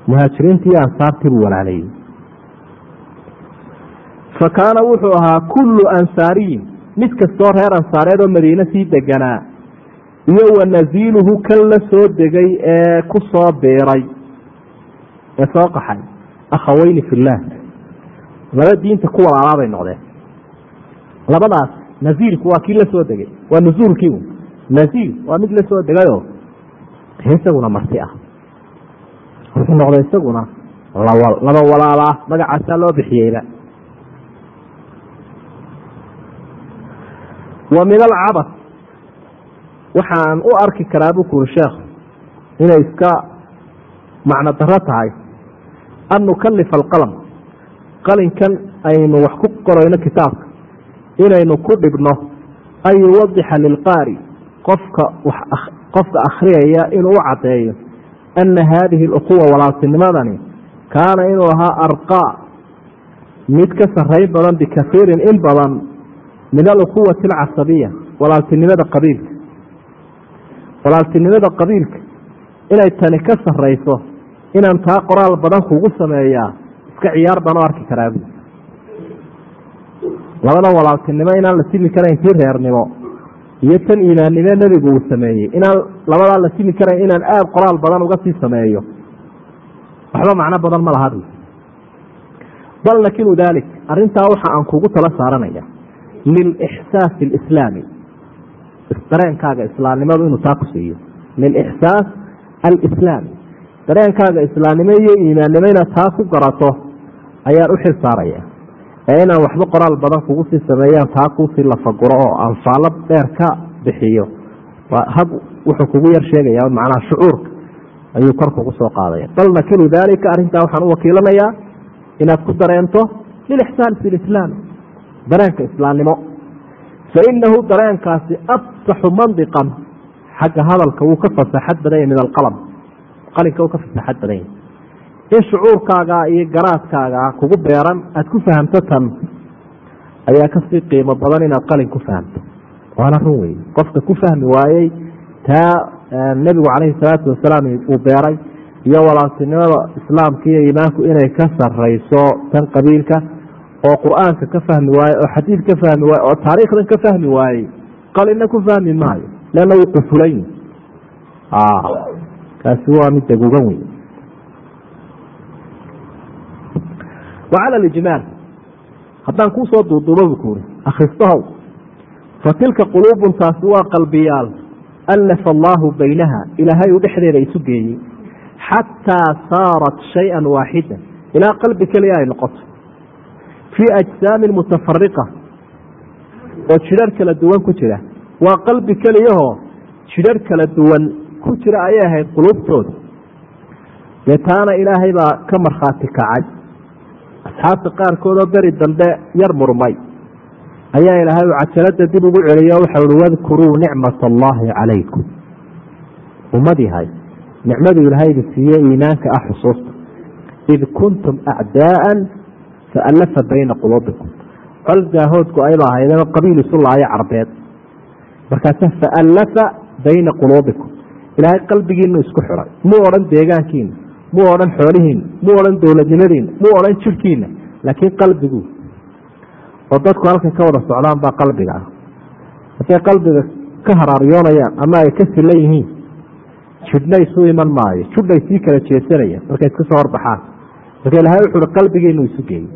muhaajiriintii iyo ansaartii buu walaaleeyey fa kaana wuxuu ahaa kullu ansaariyin mid kastoo reer ansaareed oo madiine sii deganaa iyo wa naziiluhu kan la soo degay ee ku soo biiray ee soo qaxay. Akhaweyni fillaah laba diinta ku walaalaa bay noqdeen. Labadaas naziilku waa kii la soo degay. Waa nusuulkii naziil waa mid la soo degayoo isaguna marti ah. Wuxuu noqday isaguna laba walaalaa magacaasaa loo bixiyeyba wa min alcabas waxaan u arki karaa buu ku uri sheekhu inay iska macno daro tahay. An nukalifa alqalam. Qalinkan aynu wax ku qorayno kitaabka. Inaynu ku dhibno an yuwadixa lilqaari qofka qofka akhriyaya inuu u caddeeyo ana haadihi اluquwa walaaltinimadani kaana inuu ahaa arqaa mid ka sarrayn badan bikaiirin in badan min aluquwati alcasabiya walaaltinimada qabiilka walaaltinimada qabiilka inay tani ka sarrayso inaan taa qoraal badan kugu sameeyaa iska ciyaar baan u arki karaa bu labadan walaaltinimo inaan la simi karayn tii reernimo iyo tan iimaannimo nebigu uu sameeyey inaan labadaa la simi karayn inaan aada qoraal badan uga sii sameeyo. Waxba macno badan ma laha bal nakinu dalik arrintaa waxa aan kugu tala saaranaya lilixsaasi alislaami dareenkaaga islaamnimadu inuu taa ku siiyo. Lilixsaas alislaami dareenkaaga islaamnimo iyo iimaannimo inaad taa ku garato ayaan u xil saaraya ee inaan waxba qoraal badan kugu sii sameeyaan taa kuusii lafaguro oo anfaalo dheer ka bixiyo. Hab wuxuu kugu yar sheegaya macnaha shucuurka ayuu kor kugu soo qaadaya. Bal nakilu daalika arrintaa waxaan u wakiilanayaa inaad ku dareento lilixsaan fi lislaam dareenka islaamnimo fainahu dareenkaasi afsaxu mandiqan xagga hadalka wuu ka fasaxad badanya min alqalam qalinka wuu ka fasaxad badanya in shucuurkaaga iyo garaadkaaga kugu beeran aada ku fahamto tan ayaa ka sii qiimo badan inaad qalin ku fahamto waana run wey qofka ku fahmi waayey taa nebigu calayhi salaatu wasalaam uu beeray iyo walaaltinimada islaamka iyo iimaanku inay ka sarayso tan qabiilka oo qur'aanka ka fahmi waaye oo xadiid ka fahmi waaye oo taariikhdan ka fahmi waayey qalina ku fahmi maayo leanna wuu qufulan kaasi waa mid dagugan wey wacala lijmaal haddaan kuusoo duuduuba bu kuuri akhristahow fa tilka quluubun taasi waa qalbiyaal allafa allaahu baynaha ilaahay uu dhexdeeda isu geeyey xataa saarat shay-an waaxida ilaa qalbi keliya ay noqoto fii ajsaamin mutafariqa oo jidhar kala duwan ku jira waa qalbi keliyahoo jidhar kala duwan ku jira ayay ahayd quluubtooda dee taana ilaahay baa ka markhaati kacay asxaabta qaarkoodoo beri dambe yar murmay ayaa ilaahay uu cajalada dib ugu celiyo waxau hi wadkuruu nicmat allaahi calaykum ummad yahay nicmaduu ilaahayda siiye iimaanka ah xusuusta id kuntum acdaaan faallafa bayna quluubikum col daahoodku ayba ahaydeen qabiil isu laayo carbeed. Markaasa faallafa bayna quluubikum ilaahay qalbigiinu isku xiray muu odhan deegaankiina muu odhan xoolihiina muu odhan dowladnimadiina muu odhan jirhkiina laakiin qalbigu oo dadku halkay ka wada socdaan baa qalbiga ah. Hadday qalbiga ka haraaryoonayaan ama ay ka silan yihiin jidhna isu iman maayo judhay sii kala jeesanayaan markay iska soo horbaxaan. Marka ilahay wuxu uhi qalbigeenu isu geeyey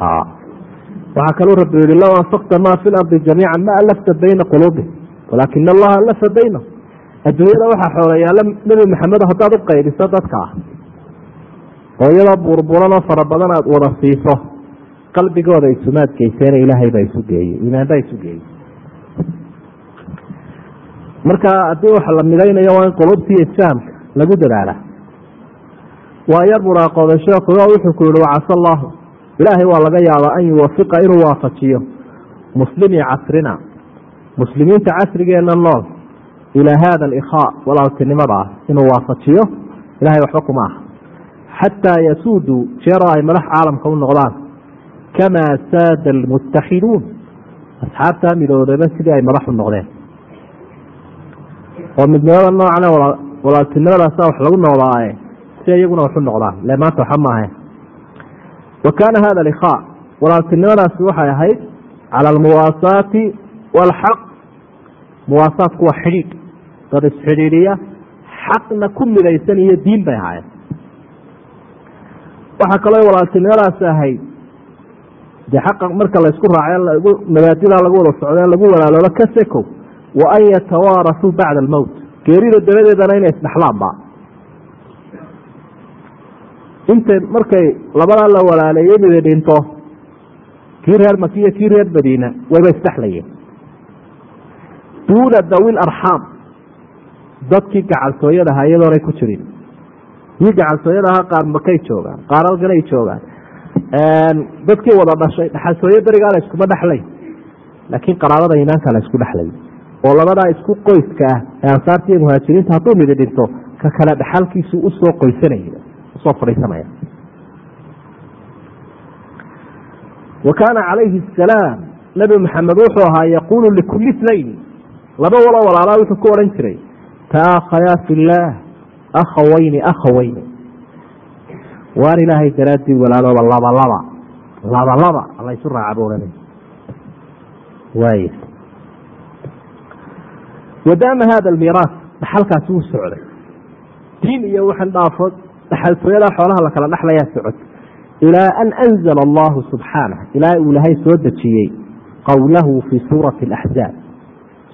waxaa kaluu rabbi yihi low anfaqta maa fi lardi jamiica ma alafta bayna quluubihim walaakina allaha alafa baynahum adduunyada waxaa xooleyaala nebi maxamedo haddaad u qaybiso dadka ah. Oo iyadoo buurbuuran oo fara badan aad wada siiso qalbigooda isumaad geyseena ilaahay baa isu geeyey iimaan baa isu geeyey. Marka haddii wax la midaynayo waa in qulubta iyo isfahamka lagu dadaala. Waa yar muraaqooday sheekuga wuxuu ku yihi wacasa allahu ilaahay waa laga yaabaa an yuwafiqa inuu waafajiyo muslimii casrina. Muslimiinta casrigeena nool ilaa haada alikhaa walaaltinimada ah inuu waafajiyo ilahay waxba kuma aha xataa yasuuduu jeeroo ay madax caalamka u noqdaan kamaa saada almuttaxiduun asxaabtaa midoodaba sidii ay madax u noqdeen. Oo midnimada noocana walaaltinimadaasa wax lagu noqdaaye si iyaguna waxu noqdaan. Ile maanta waxa maaha wa kaana hada alikhaa walaaltinimadaasi waxay ahayd cala almuwaasaati waalxaq muwaasaatku waa xidhiidh dad isxidhiidhiya xaqna ku midaysan iyo diin bay ahaayeen waxaa kaloo walaaltinimadaasi ahayd dee xaqa marka laysku raace mabaadidaa lagu wada socdo lagu walaaloobo ka sekow wa an yatawaarasuu bacda almowt geerida dabadeedana inay isdhexlaanba intay markay labadaa la walaaleeyey midi dhinto kii reer makiya kii reer madiina wayba isdhexlayeen duuna dawil arxaam dadkii gacaltooyadaha iyadoonay ku jirin. Kii gacaltooyadaha qaar makay joogaan qaar halkanay joogaan. Dadkii wada dhashay dhaxaltooyo berigaa la iskuma dhexlay laakiin qaraabada iimaanka la isku dhexlay oo labadaa isku qoyska ah ee ansaarta iyo muhaajiriinta hadduu midi dhinto ka kale dhaxalkiisu u soo qoysanaya u soo fadhiisanaya. Wa kaana calayhi asalaam nebi maxamed wuxuu ahaa yaquulu likulli snayn laba waloo walaalaa wuxuu ku odhan jiray taakhayaa fi illaah akhaweyni akhaweyni waar ilaahay daraaddii walaalooba laba laba laba laba alla raaca bu ohanay waay wadaama hada almiiraas dhaxalkaasi wuu socday. Diin iyo waxan dhaafo dhaxaltooyadaa xoolaha lakala dhexlayaa socod. Ilaa an anzala allahu subxaanah ilaa uu ilahay soo dejiyey qowlahu fi suurati alaxzaab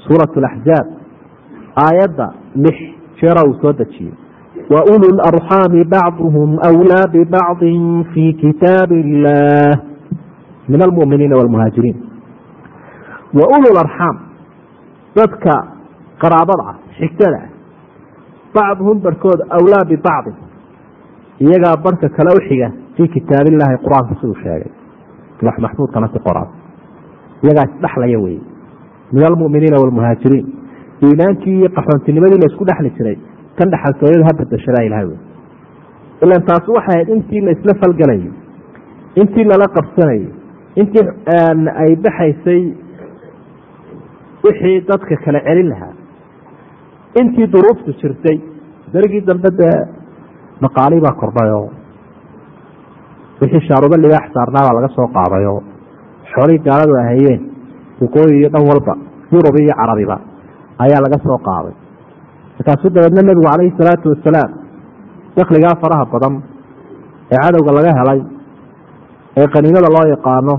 suurat alaxzaab aayadda lix jeera uu soo dejiyey. Wa ulu larxaami bacduhum wlaa bibacdin fi kitaab illah min almuminiina walmuhaajiriin. Wa ulu larxaam dadka qaraabada ah xigtada ah. Bacduhum barhkood awlaa bibacdin iyagaa barhka kale u xiga fii kitaab illaahi qur'aanka siduu sheegay. Wax maxfuudkana ku qoraan iyagaa isdhexlaya weye min almuminiina walmuhaajiriin iimaankii iyo qaxoontinimadii la dhexli jiray. Kan dhexaltooyada ha badashadaa ilahay wey ilan taasi waxay ahayd intii la isla intii lala qabsanayo. Intii ay baxaysay wixii dadka kale celin lahaa. Intii duruuftu jirtay. Darigii dambe dee dhaqaalii baa kordhayoo wixii shaarubo libaax saarnaabaa laga soo qaadayoo xoolihii gaaladu ahayeen waqooyi iyo dhan walba yurub iyo carabiba ayaa laga soo qaaday. Markaasuu dabeedna nebigu calayhi salaatu wasalaam dakligaa faraha badan ee cadowga laga helay ee qaniimada loo yaqaano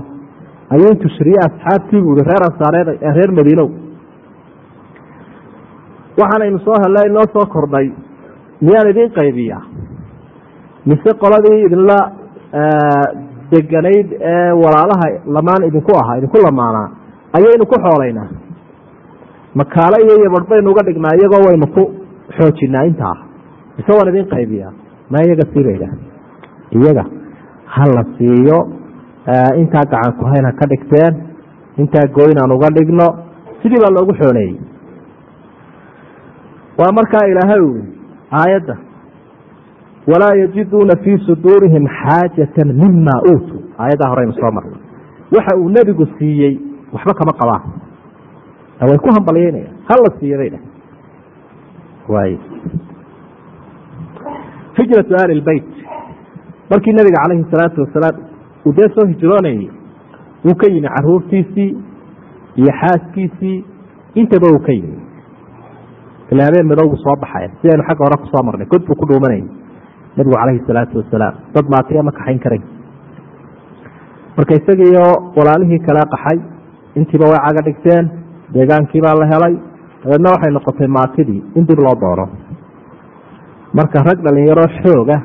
ayuu intuu asxaabtii bu ihi reer ansaareed reer madiinow. Waxaanaynu soo hella inoo soo kordhay miyaan idiin qaybiya? Mise qoladii idinla deganayd ee walaalaha lamaan idinku ahaa idinku lamaanaa ayaynu ku xoolaynaa? Makaale iyo yabadh baynu uga dhignaa iyagoo waynu ku xoojinaa intaa? Mise waan idin qaybiyaa ma iyaga siibayda iyaga ha la siiyo intaa gacan kuhayn ha ka dhigteen intaa goyn aan uga dhigno? Sidii baa loogu xooleeyey waa markaa ilaahay ui aayadda. Walaa yajiduuna fii suduurihim xaajata mima uutuu. Aayaddaa horeynu soo marnay. Waxa uu nebigu siiyey waxba kama qabaan. Way ku hambalyeynayaan hala siiya bay dheh waay hijratu ahli lbeyt markii nabiga calayhi salaatu wasalaam uu dee soo hijroonayey wuu ka yimi caruurtiisii iyo xaaskiisii. Intaba uu ka yimi ila habeen madow buu soo baxaya sidaynu xagga hore ku soo marnay. God buu ku dhuumanayay. Nabigu calayhi salaatu wasalaam. Dad maatiya ma kaxayn karay? Marka isagiiyo walaalihii kale qaxay intiiba way caga dhigteen deegaankiibaa la helay. Dabeedna waxay noqotay maatidii in dib loo doono marka rag dhalinyaro xooga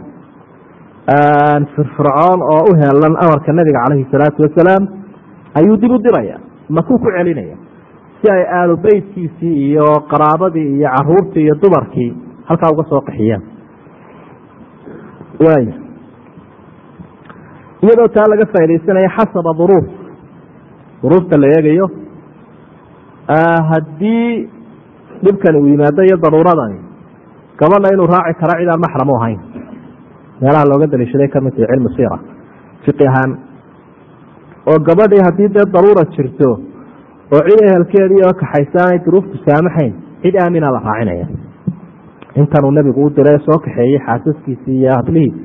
firfircoon oo u heelan amarka nabiga calayhi salaatu wasalaam ayuu dib u diraya makuu ku celinaya si ay aalu beytkiisii iyo qaraabadii iyo caruurtii iyo dumarkii halkaa uga soo qaxiyaan. Waay iyadoo taa laga faaidaysanaya xasaba duruuf duruufta la eegayo haddii dhibkani uu yimaado iyo daruuradani gabadha inuu raaci karo cidaan maxram u ahayn. Meelaha looga daliishaday ka mid tahi cilmu sira fiqi ahaan. Oo gabadhii haddii dee daruura jirto oo cid ehelkeedii oo kaxaysaanay duruuftu saamaxayn cid aamina la raacinaya. Intanuu nebigu u diray soo kaxeeyey xaasaskiisii iyo hadlihiis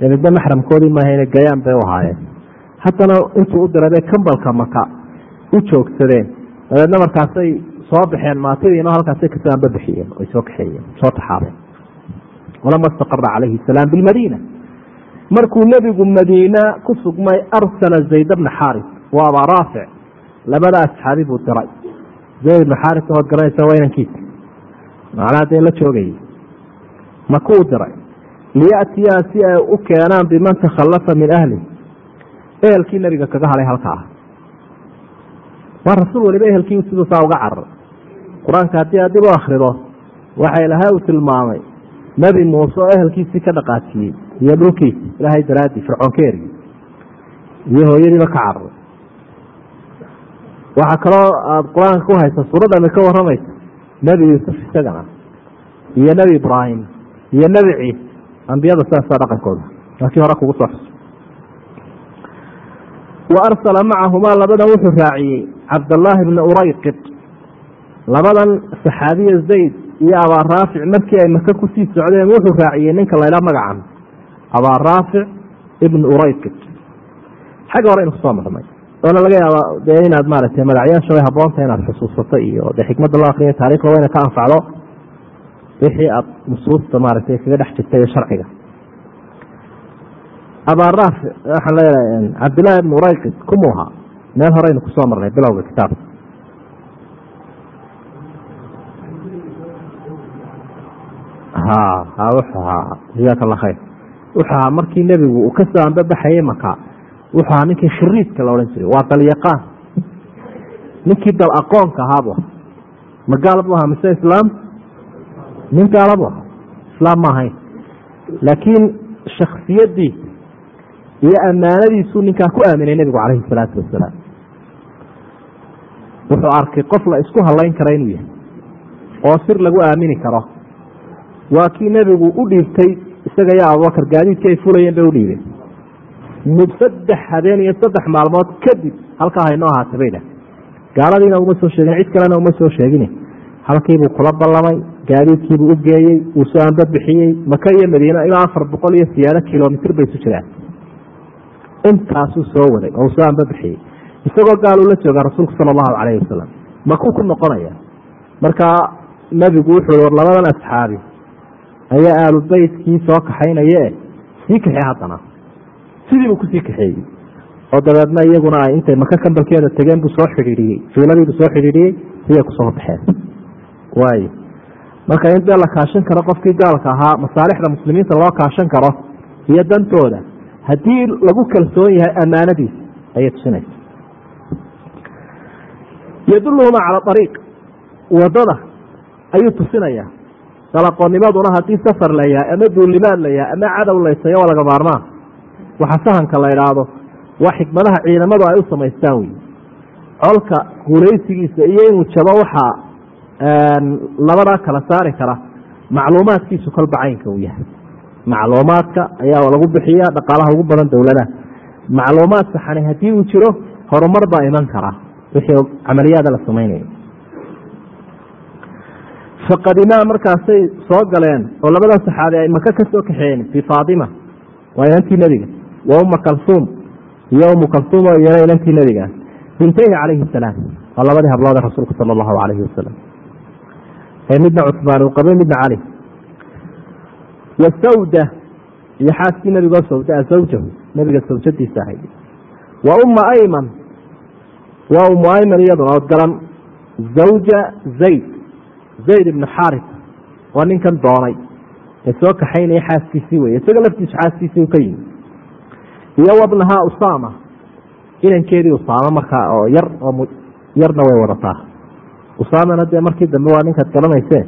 dee midna maxramkoodii maahayne gayaan bay u ahaayeen. Haddana intuu u diray bay kambalka maka u joogsadeen dabeedna markaasay soo baxeen maatidiina halkaasay ka soo ambabixiyeen ay soo kaxeeyeen soo taxaabeen. Walama istaqara calayhi salaam bilmadiina. Markuu nebigu madiina ku sugmay arsala zayd bna xaaris wa abaa raafic labada asxaabi buu diray zayd bna xaaris ood garanaysa waa inankiisa macnaha dee la joogayay maku u diray liyatiyaa si ay u keenaan biman takhallafa min ahli. Ehelkii nebiga kaga hadhay halkaa. Waa rasuul waliba ehelkii siduu saa uga carar qur'aanka haddii aad dib u akrido waxa ilahay uu tilmaamay nebi muuse oo ehelkiisii ka dhaqaajiyey iyo dhulkiisi ilaahay daraadii fircoonkeeri iyo hooyadiiba ka cararay waxaa kaloo aada qur'aanka ku haysa suuradani ka waramaysa nebi yuusuf isagana iyo nebi ibraahim iyo nebi ciise ambiyada sidaasaa dhaqankooda. Laakii hore kugu soo xuso wa arsala macahumaa labadan wuxuu raaciyey cabdallaahi bna urayqid labadan saxaabiya zayd iyo abaa raafic markii ay maka ku sii socdeen wuxuu raaciyey ninka laydhaa magacan abaa raafic ibn urayqid xagga hore aynu ku soo marnay oona laga yaaba dee inaad maaragtay magacyaasha way haboonta inaad xusuusato iyo de xikmadda loo akriya taarikhda wayna ka anfacdo wixii aad nusuusta maaragtay kaga dhex jirta iyo sharciga. Abaa raafic waxaan leeyahay cabdillahi ibn urayqid kumuu ahaa? Meel horeynu ku soo marnay bilowga kitaabka. Ha ha wuxuu ahaa jazaak allah khayr. Wuxuu ahaa markii nebigu uu ka soo ambabaxayay maka wuxuu ahaa ninkii khiriidka la odhan jiray. Waa dalyaqaan ninkii dal aqoonka ahaabu aha ma gaal bu ahaa mise islaam? Nin gaala bu ahaa. Islaam ma ahayn. Laakiin shaksiyadiisa iyo ammaanadiisuu ninkaa ku aaminay nebigu calayhi salaatu wasalaam wuxuu arkay qof la isku halayn kara inuu yahay oo sir lagu aamini karo. Waa kii nebigu u dhiibtay isaga iyo abubakar gaadiidkii ay fulayeen bay udhiibeen mud saddex habeen iyo saddex maalmood kadib halkaa haynoo ahaata bay dhah gaaladiina uma soo sheegin cid kalena uma soo sheegin halkiibuu kula ballamay gaadiidkiibuu u geeyey wuu soo ambabixiyey maka iyo madiina ilaa afar boqol iyo siyaado kilomitr bay isu jiraan. Intaasuu soo waday oo uu soo ambabixiyey isagoo gaaluu la joogaa rasuulku sala allahu calayhi wasalam makuu ku noqonaya? Markaa nebigu wuxuu war labadan asxaabi ayaa aalu beytkii soo kaxaynaye sii kaxee haddana sidii buu ku sii kaxeeyey. oo dabeedna iyaguna ay intay maka kambalkeeda tegeen buu soo xidhiidhiyey. Fiiladiibuu soo xidhiidhiyey siday ku soo baxeen. Waayo marka in la kaashan karo qofkii gaalka ahaa masaalixda muslimiinta loo kaashan karo iyo dantooda haddii lagu kalsoon yahay ammaanadiisa ayay tusinaysa yaduluhuma cala ariiq waddada ayuu tusinaya. Dalaqoonimaduna haddii safar la yahay ama duulimaad la yahay ama cadow laysayo waa laga maarmaan waxa sahanka la idhaahdo waa xikmadaha ciidamadu ay u samaystaan wey colka guulaysigiisa iyo inuu jabo waxaa labadaa kala saari kara macluumaadkiisu kolba caynka uu yahay. Macluumaadka ayaa lagu bixiya dhaqaalaha ugu badan dowladaha macluumaad saxani haddii uu jiro horumar baa iman kara wixii camaliyaada la samaynayo. Faqadimaa markaasay soo galeen oo labada saxaabi ay maka ka soo kaxeeyeen fii faatima. Waa inantii nebiga wa uma kalsuum iyo umu kalsuumo iyona inantii nebiga. Bintayhi calayhi salaam waa labadii habloode rasuulka sala allahu calayhi wasalam ee midna cusmaan uu qabay midna cali. Wa sawda iyo xaaskii nebigoo sawdaa zawjahu nebiga sawjadiisa ahayd. Wa umma ayman waa umu ayman iyaduna ood garan zawja zayd zayd ibnu xaarisa waa ninkan doonay. Ee soo kaxaynaya xaaskiisii wey isaga laftiisu xaaskiisii u ka yimi iyo wabnahaa usama. Inankeedii usaamo markaa oo yar oo yarna way wadataa. Usaamana dee markii dambe waa ninkaad garanayse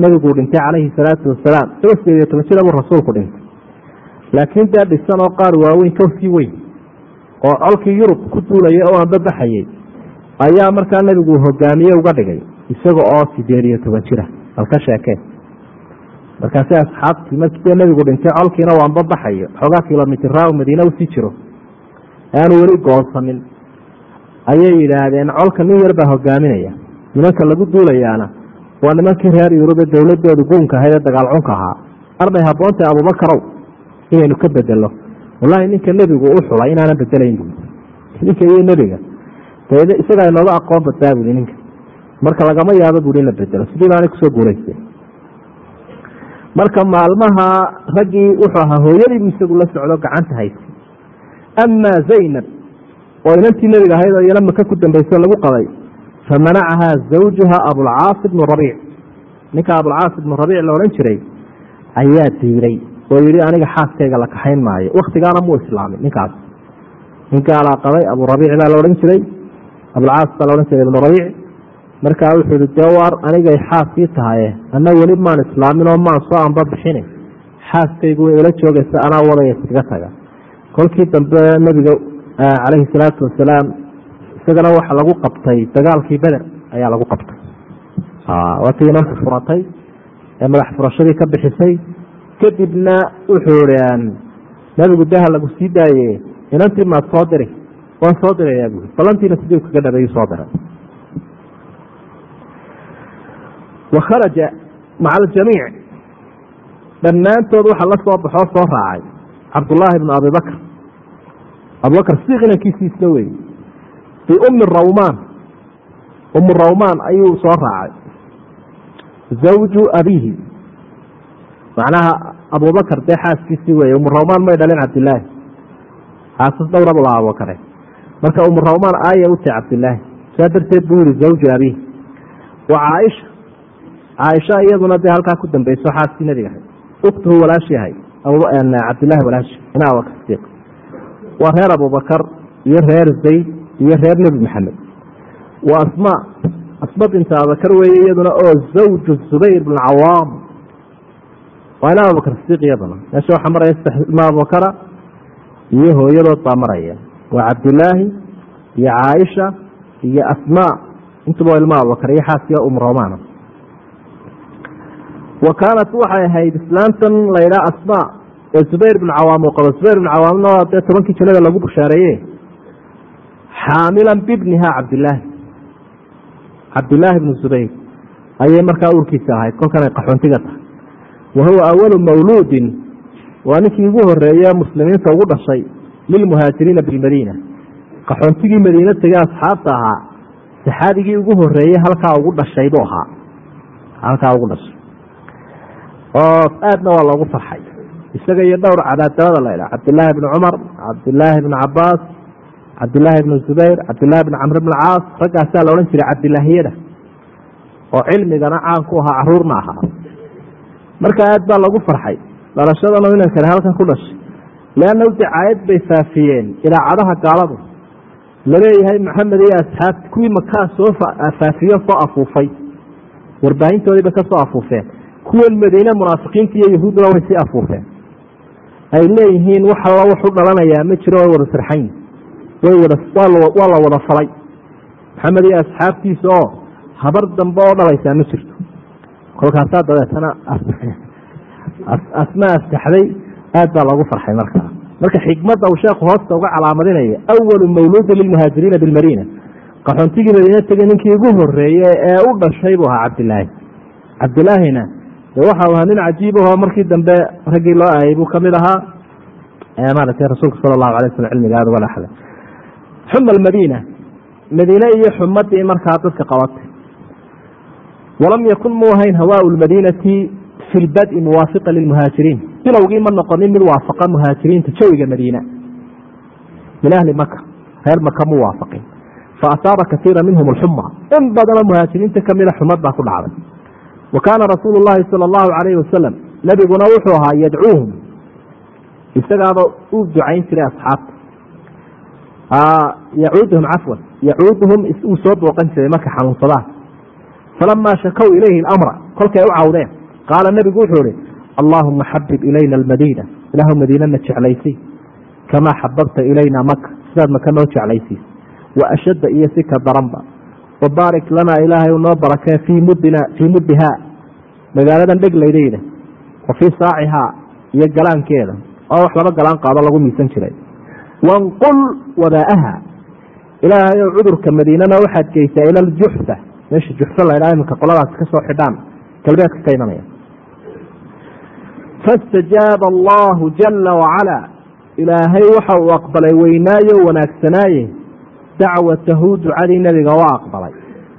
nebiguu dhintay calayhi salaatu wasalaam sideed iyo toban jira buu rasuulku dhintay. Laakiin dee dhisan oo qaar waaweyn ka sii weyn oo colkii yurub ku duulaya oo anbabaxayey ayaa markaa nebigu hogaamiye uga dhigay isaga oo sideed iyo toban jira bal ka sheekee markaasi asxaabtii markii nebigu dhintay colkiina waa anbabaxayo xoogaa kilomitraa madiine u sii jiro. Aanu weli goonsanin. Ayay yidhaahdeen colka nin yar baa hogaaminaya nimanka lagu duulayaana waa nimankii reer yurub ee dowladoodu guunka ahayd ee dagaalcunka ahaa. Arday habboontae abubakarow inaynu ka bedelo wallaahi ninka nebigu u xulay inaanan bedelayn bu ninka iyo nebiga. Isagaa inooga aqoon badnaa bui ninka. Marka lagama yaabo bui in la bedelo sidii baanay ku soo guulaysteen marka maalmaha raggii wuxuu ahaa hooyadiibu isagu la socdo gacanta haysay amaa zaynab oo inantii nebiga ahayd oo iyana maka ku dambayso lagu qabay famanacahaa zawjuha abulcaas ibnu rabiic. Ninka abulcaas ibnu rabiic la odhan jiray ayaa diiday oo yihi aniga xaaskayga la kaxayn maayo. Waktigaana muu islaamin ninkaas. Nin gaalaa qabay abu rabiic baa la odhan jiray. Abulcaas baa la odhan jiray ibnu rabiic markaa wuxuu ihi dee waar anigay xaaskii tahaye anna weli maan islaamin oo maan soo anba bixini xaaskaygu way ila joogaysa anaa wadaya iskaga taga. Kolkii dambe nebiga calayhi salaatu wasalaam isagana waxa lagu qabtay dagaalkii beder ayaa lagu qabtay. Waatii inantu furatay ee madax furashadii ka bixisay. Kadibna wuxuu ihi nebigu daha lagu sii daaye inantii maad soo diri waan soo dirayaa buui balantiina sidii kaga dhabeeyu soo diray wakharaja maca aljamiic dhammaantood waxa la soo baxoo soo raacay cabdullaahi bnu abi bakr abubakr sidiq inankiisiisna wey biummi rawmaan ummu rawmaan ayuu soo raacay zawju abiihi macnaha abubakar dee xaaskiisii wey umu rawmaan may dhalin cabdilaahi xaasas dhowrabu laha abubakare marka umu rawmaan aaya u tahy saa darteed buu yihi zawju abiihi wa caaisha caaisha iyaduna dee halkaa ku dambeyso xaaskii nebiga ahay uktuhu walaashi ahay cabdilahi walaashi ina abubakar sidiiq waa reer abubakar iyo reer zayd iyo reer nebi maxamed. Wa asma asma binta abubakar weeye iyaduna oo zawju zubayr bn cawaam waa ina abubakar sidiiq iyaduna. Meesha waxaa maraya saddex ilma abubakara iyo hooyadood baa maraya. Waa cabdilaahi iyo caaisha iyo asma. Intuba ilma abubakar iyo xaaskiya um romana wa kaanat waxay ahayd islaamtan laydhaa asma ee zubayr bn cawaam uu qabo zubayr bn cawaamna waa dee tobankii jannada lagu bushaareeye xaamilan bibniha cabdilaahi cabdilaahi bnu zubayr. Ayay markaa uurkiisa ahayd kolkanay qaxoontiga tahay. Wa huwa awalu mawluudin. Waa ninkii ugu horeeye muslimiinta ugu dhashay lilmuhaajiriina bilmadiina qaxoontigii madiine tegey asxaabta ahaa saxaabigii ugu horeeyey halkaa ugu dhashay buu ahaa. Halkaa ugu dhashay oo aadna waa loogu farxay. Isaga iyo dhowr cadaadabada la ydhaha cabdilaahi bni cumar cabdilaahi bni cabaas cabdilaahi bni zubayr cabdilaahi bni camr bn caas raggaasaa la odhan jiray cabdilaahiyada oo cilmigana caan ku ahaa caruurna ahaa. Marka aad baa lagu farxay. Dhalashadana inankani halkan ku dhashay. Leanna dacaayad bay faafiyeen. Idaacadaha gaaladu. Laleeyahay maxamed iyo asxaabti kuwii makaa soo faafiyo soo afuufay. Warbaahintoodiiba ka soo afuufeen kuwan madiine munaafiqiinta iyo yahuudduna way sii afuufeen ay leeyihiin wax alla wuxu dhalanayaa ma jiro way wada sirxayn waa la wada falay. Maxamed iyo asxaabtiisa oo habar dambe oo dhalaysaa ma jirto. Kolkaasaa dabeetana asma askaxday aad baa loogu farxay markaa marka xikmadda uu sheekhu hoosta uga calaamadinaya awalu mawluudin lilmuhaajiriina bilmadiina qaxoontigii madiine tegey ninkii ugu horeeye ee u dhashay buu ahaa cabdilaahi cabdilaahina de waxau ahaa nin cajiib ahoo markii dambe raggii loo aayay buu ka mid ahaa maaragtay rasuulka sala allahu alay slam cilmiga aada uga dhaxlay xuma almadiina madiine iyo xumadii markaa dadka qabatay walam yakun mu ahayn hawaau lmadiinati fi lbadi muwaafiqa lilmuhaajiriin. Bilowgii ma noqonin mid waafaqa muhaajiriinta jawiga madiina. Min ahli maka reer maka mu waafaqin faasaaba kaiira minhum alxuma in badanoo muhaajiriinta kamida xumad baa ku dhacday wa kaana rasuulu llahi sala allahu calayhi wasalam nebiguna wuxuu ahaa yadcuuhum isagaaba u ducayn jiray asxaabta yacuuduhum cafwan yacuuduhum uu soo booqan jiray marka xanuunsadaan falamaa shakow ilayhi amra kolkay u cawdeen. Qaala nebigu wuxuu ihi allaahuma xabib ilayna almadiina ilaahu madiinana jeclaysi kamaa xababta ilayna maka sidaad maka noo jeclaysiis. Wa ashadda iyo si daranba. Wabaarik lanaa ilaahay noo barakee fii muddihaa magaaladan dheglaydayda wa fii saacihaa iyo galaankeeda oo wax laba galaan qaado lagu miisan jiray. Wanqul wadaa'aha ilaahay ou cudurka madiinana waxaad geysaa ila aljuxfa meesha juxfa laydhaha iminka qoladaas ka soo xidhaan galbeedka ka imanaya faاstajaaba allahu jala wacalaa ilaahay waxa uu aqbalay weynaayo wanaagsanaaye dacwatahu ducadii nebiga waa aqbalay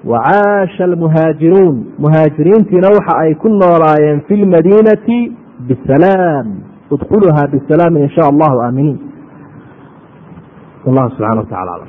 wacaasha almuhaajiruun muhaajiriintiina waxa ay ku noolaayeen fi lmadiinati bisalaam idkhuluha bisalaam in sha allahu aaminiin wallahu subxana wa tacala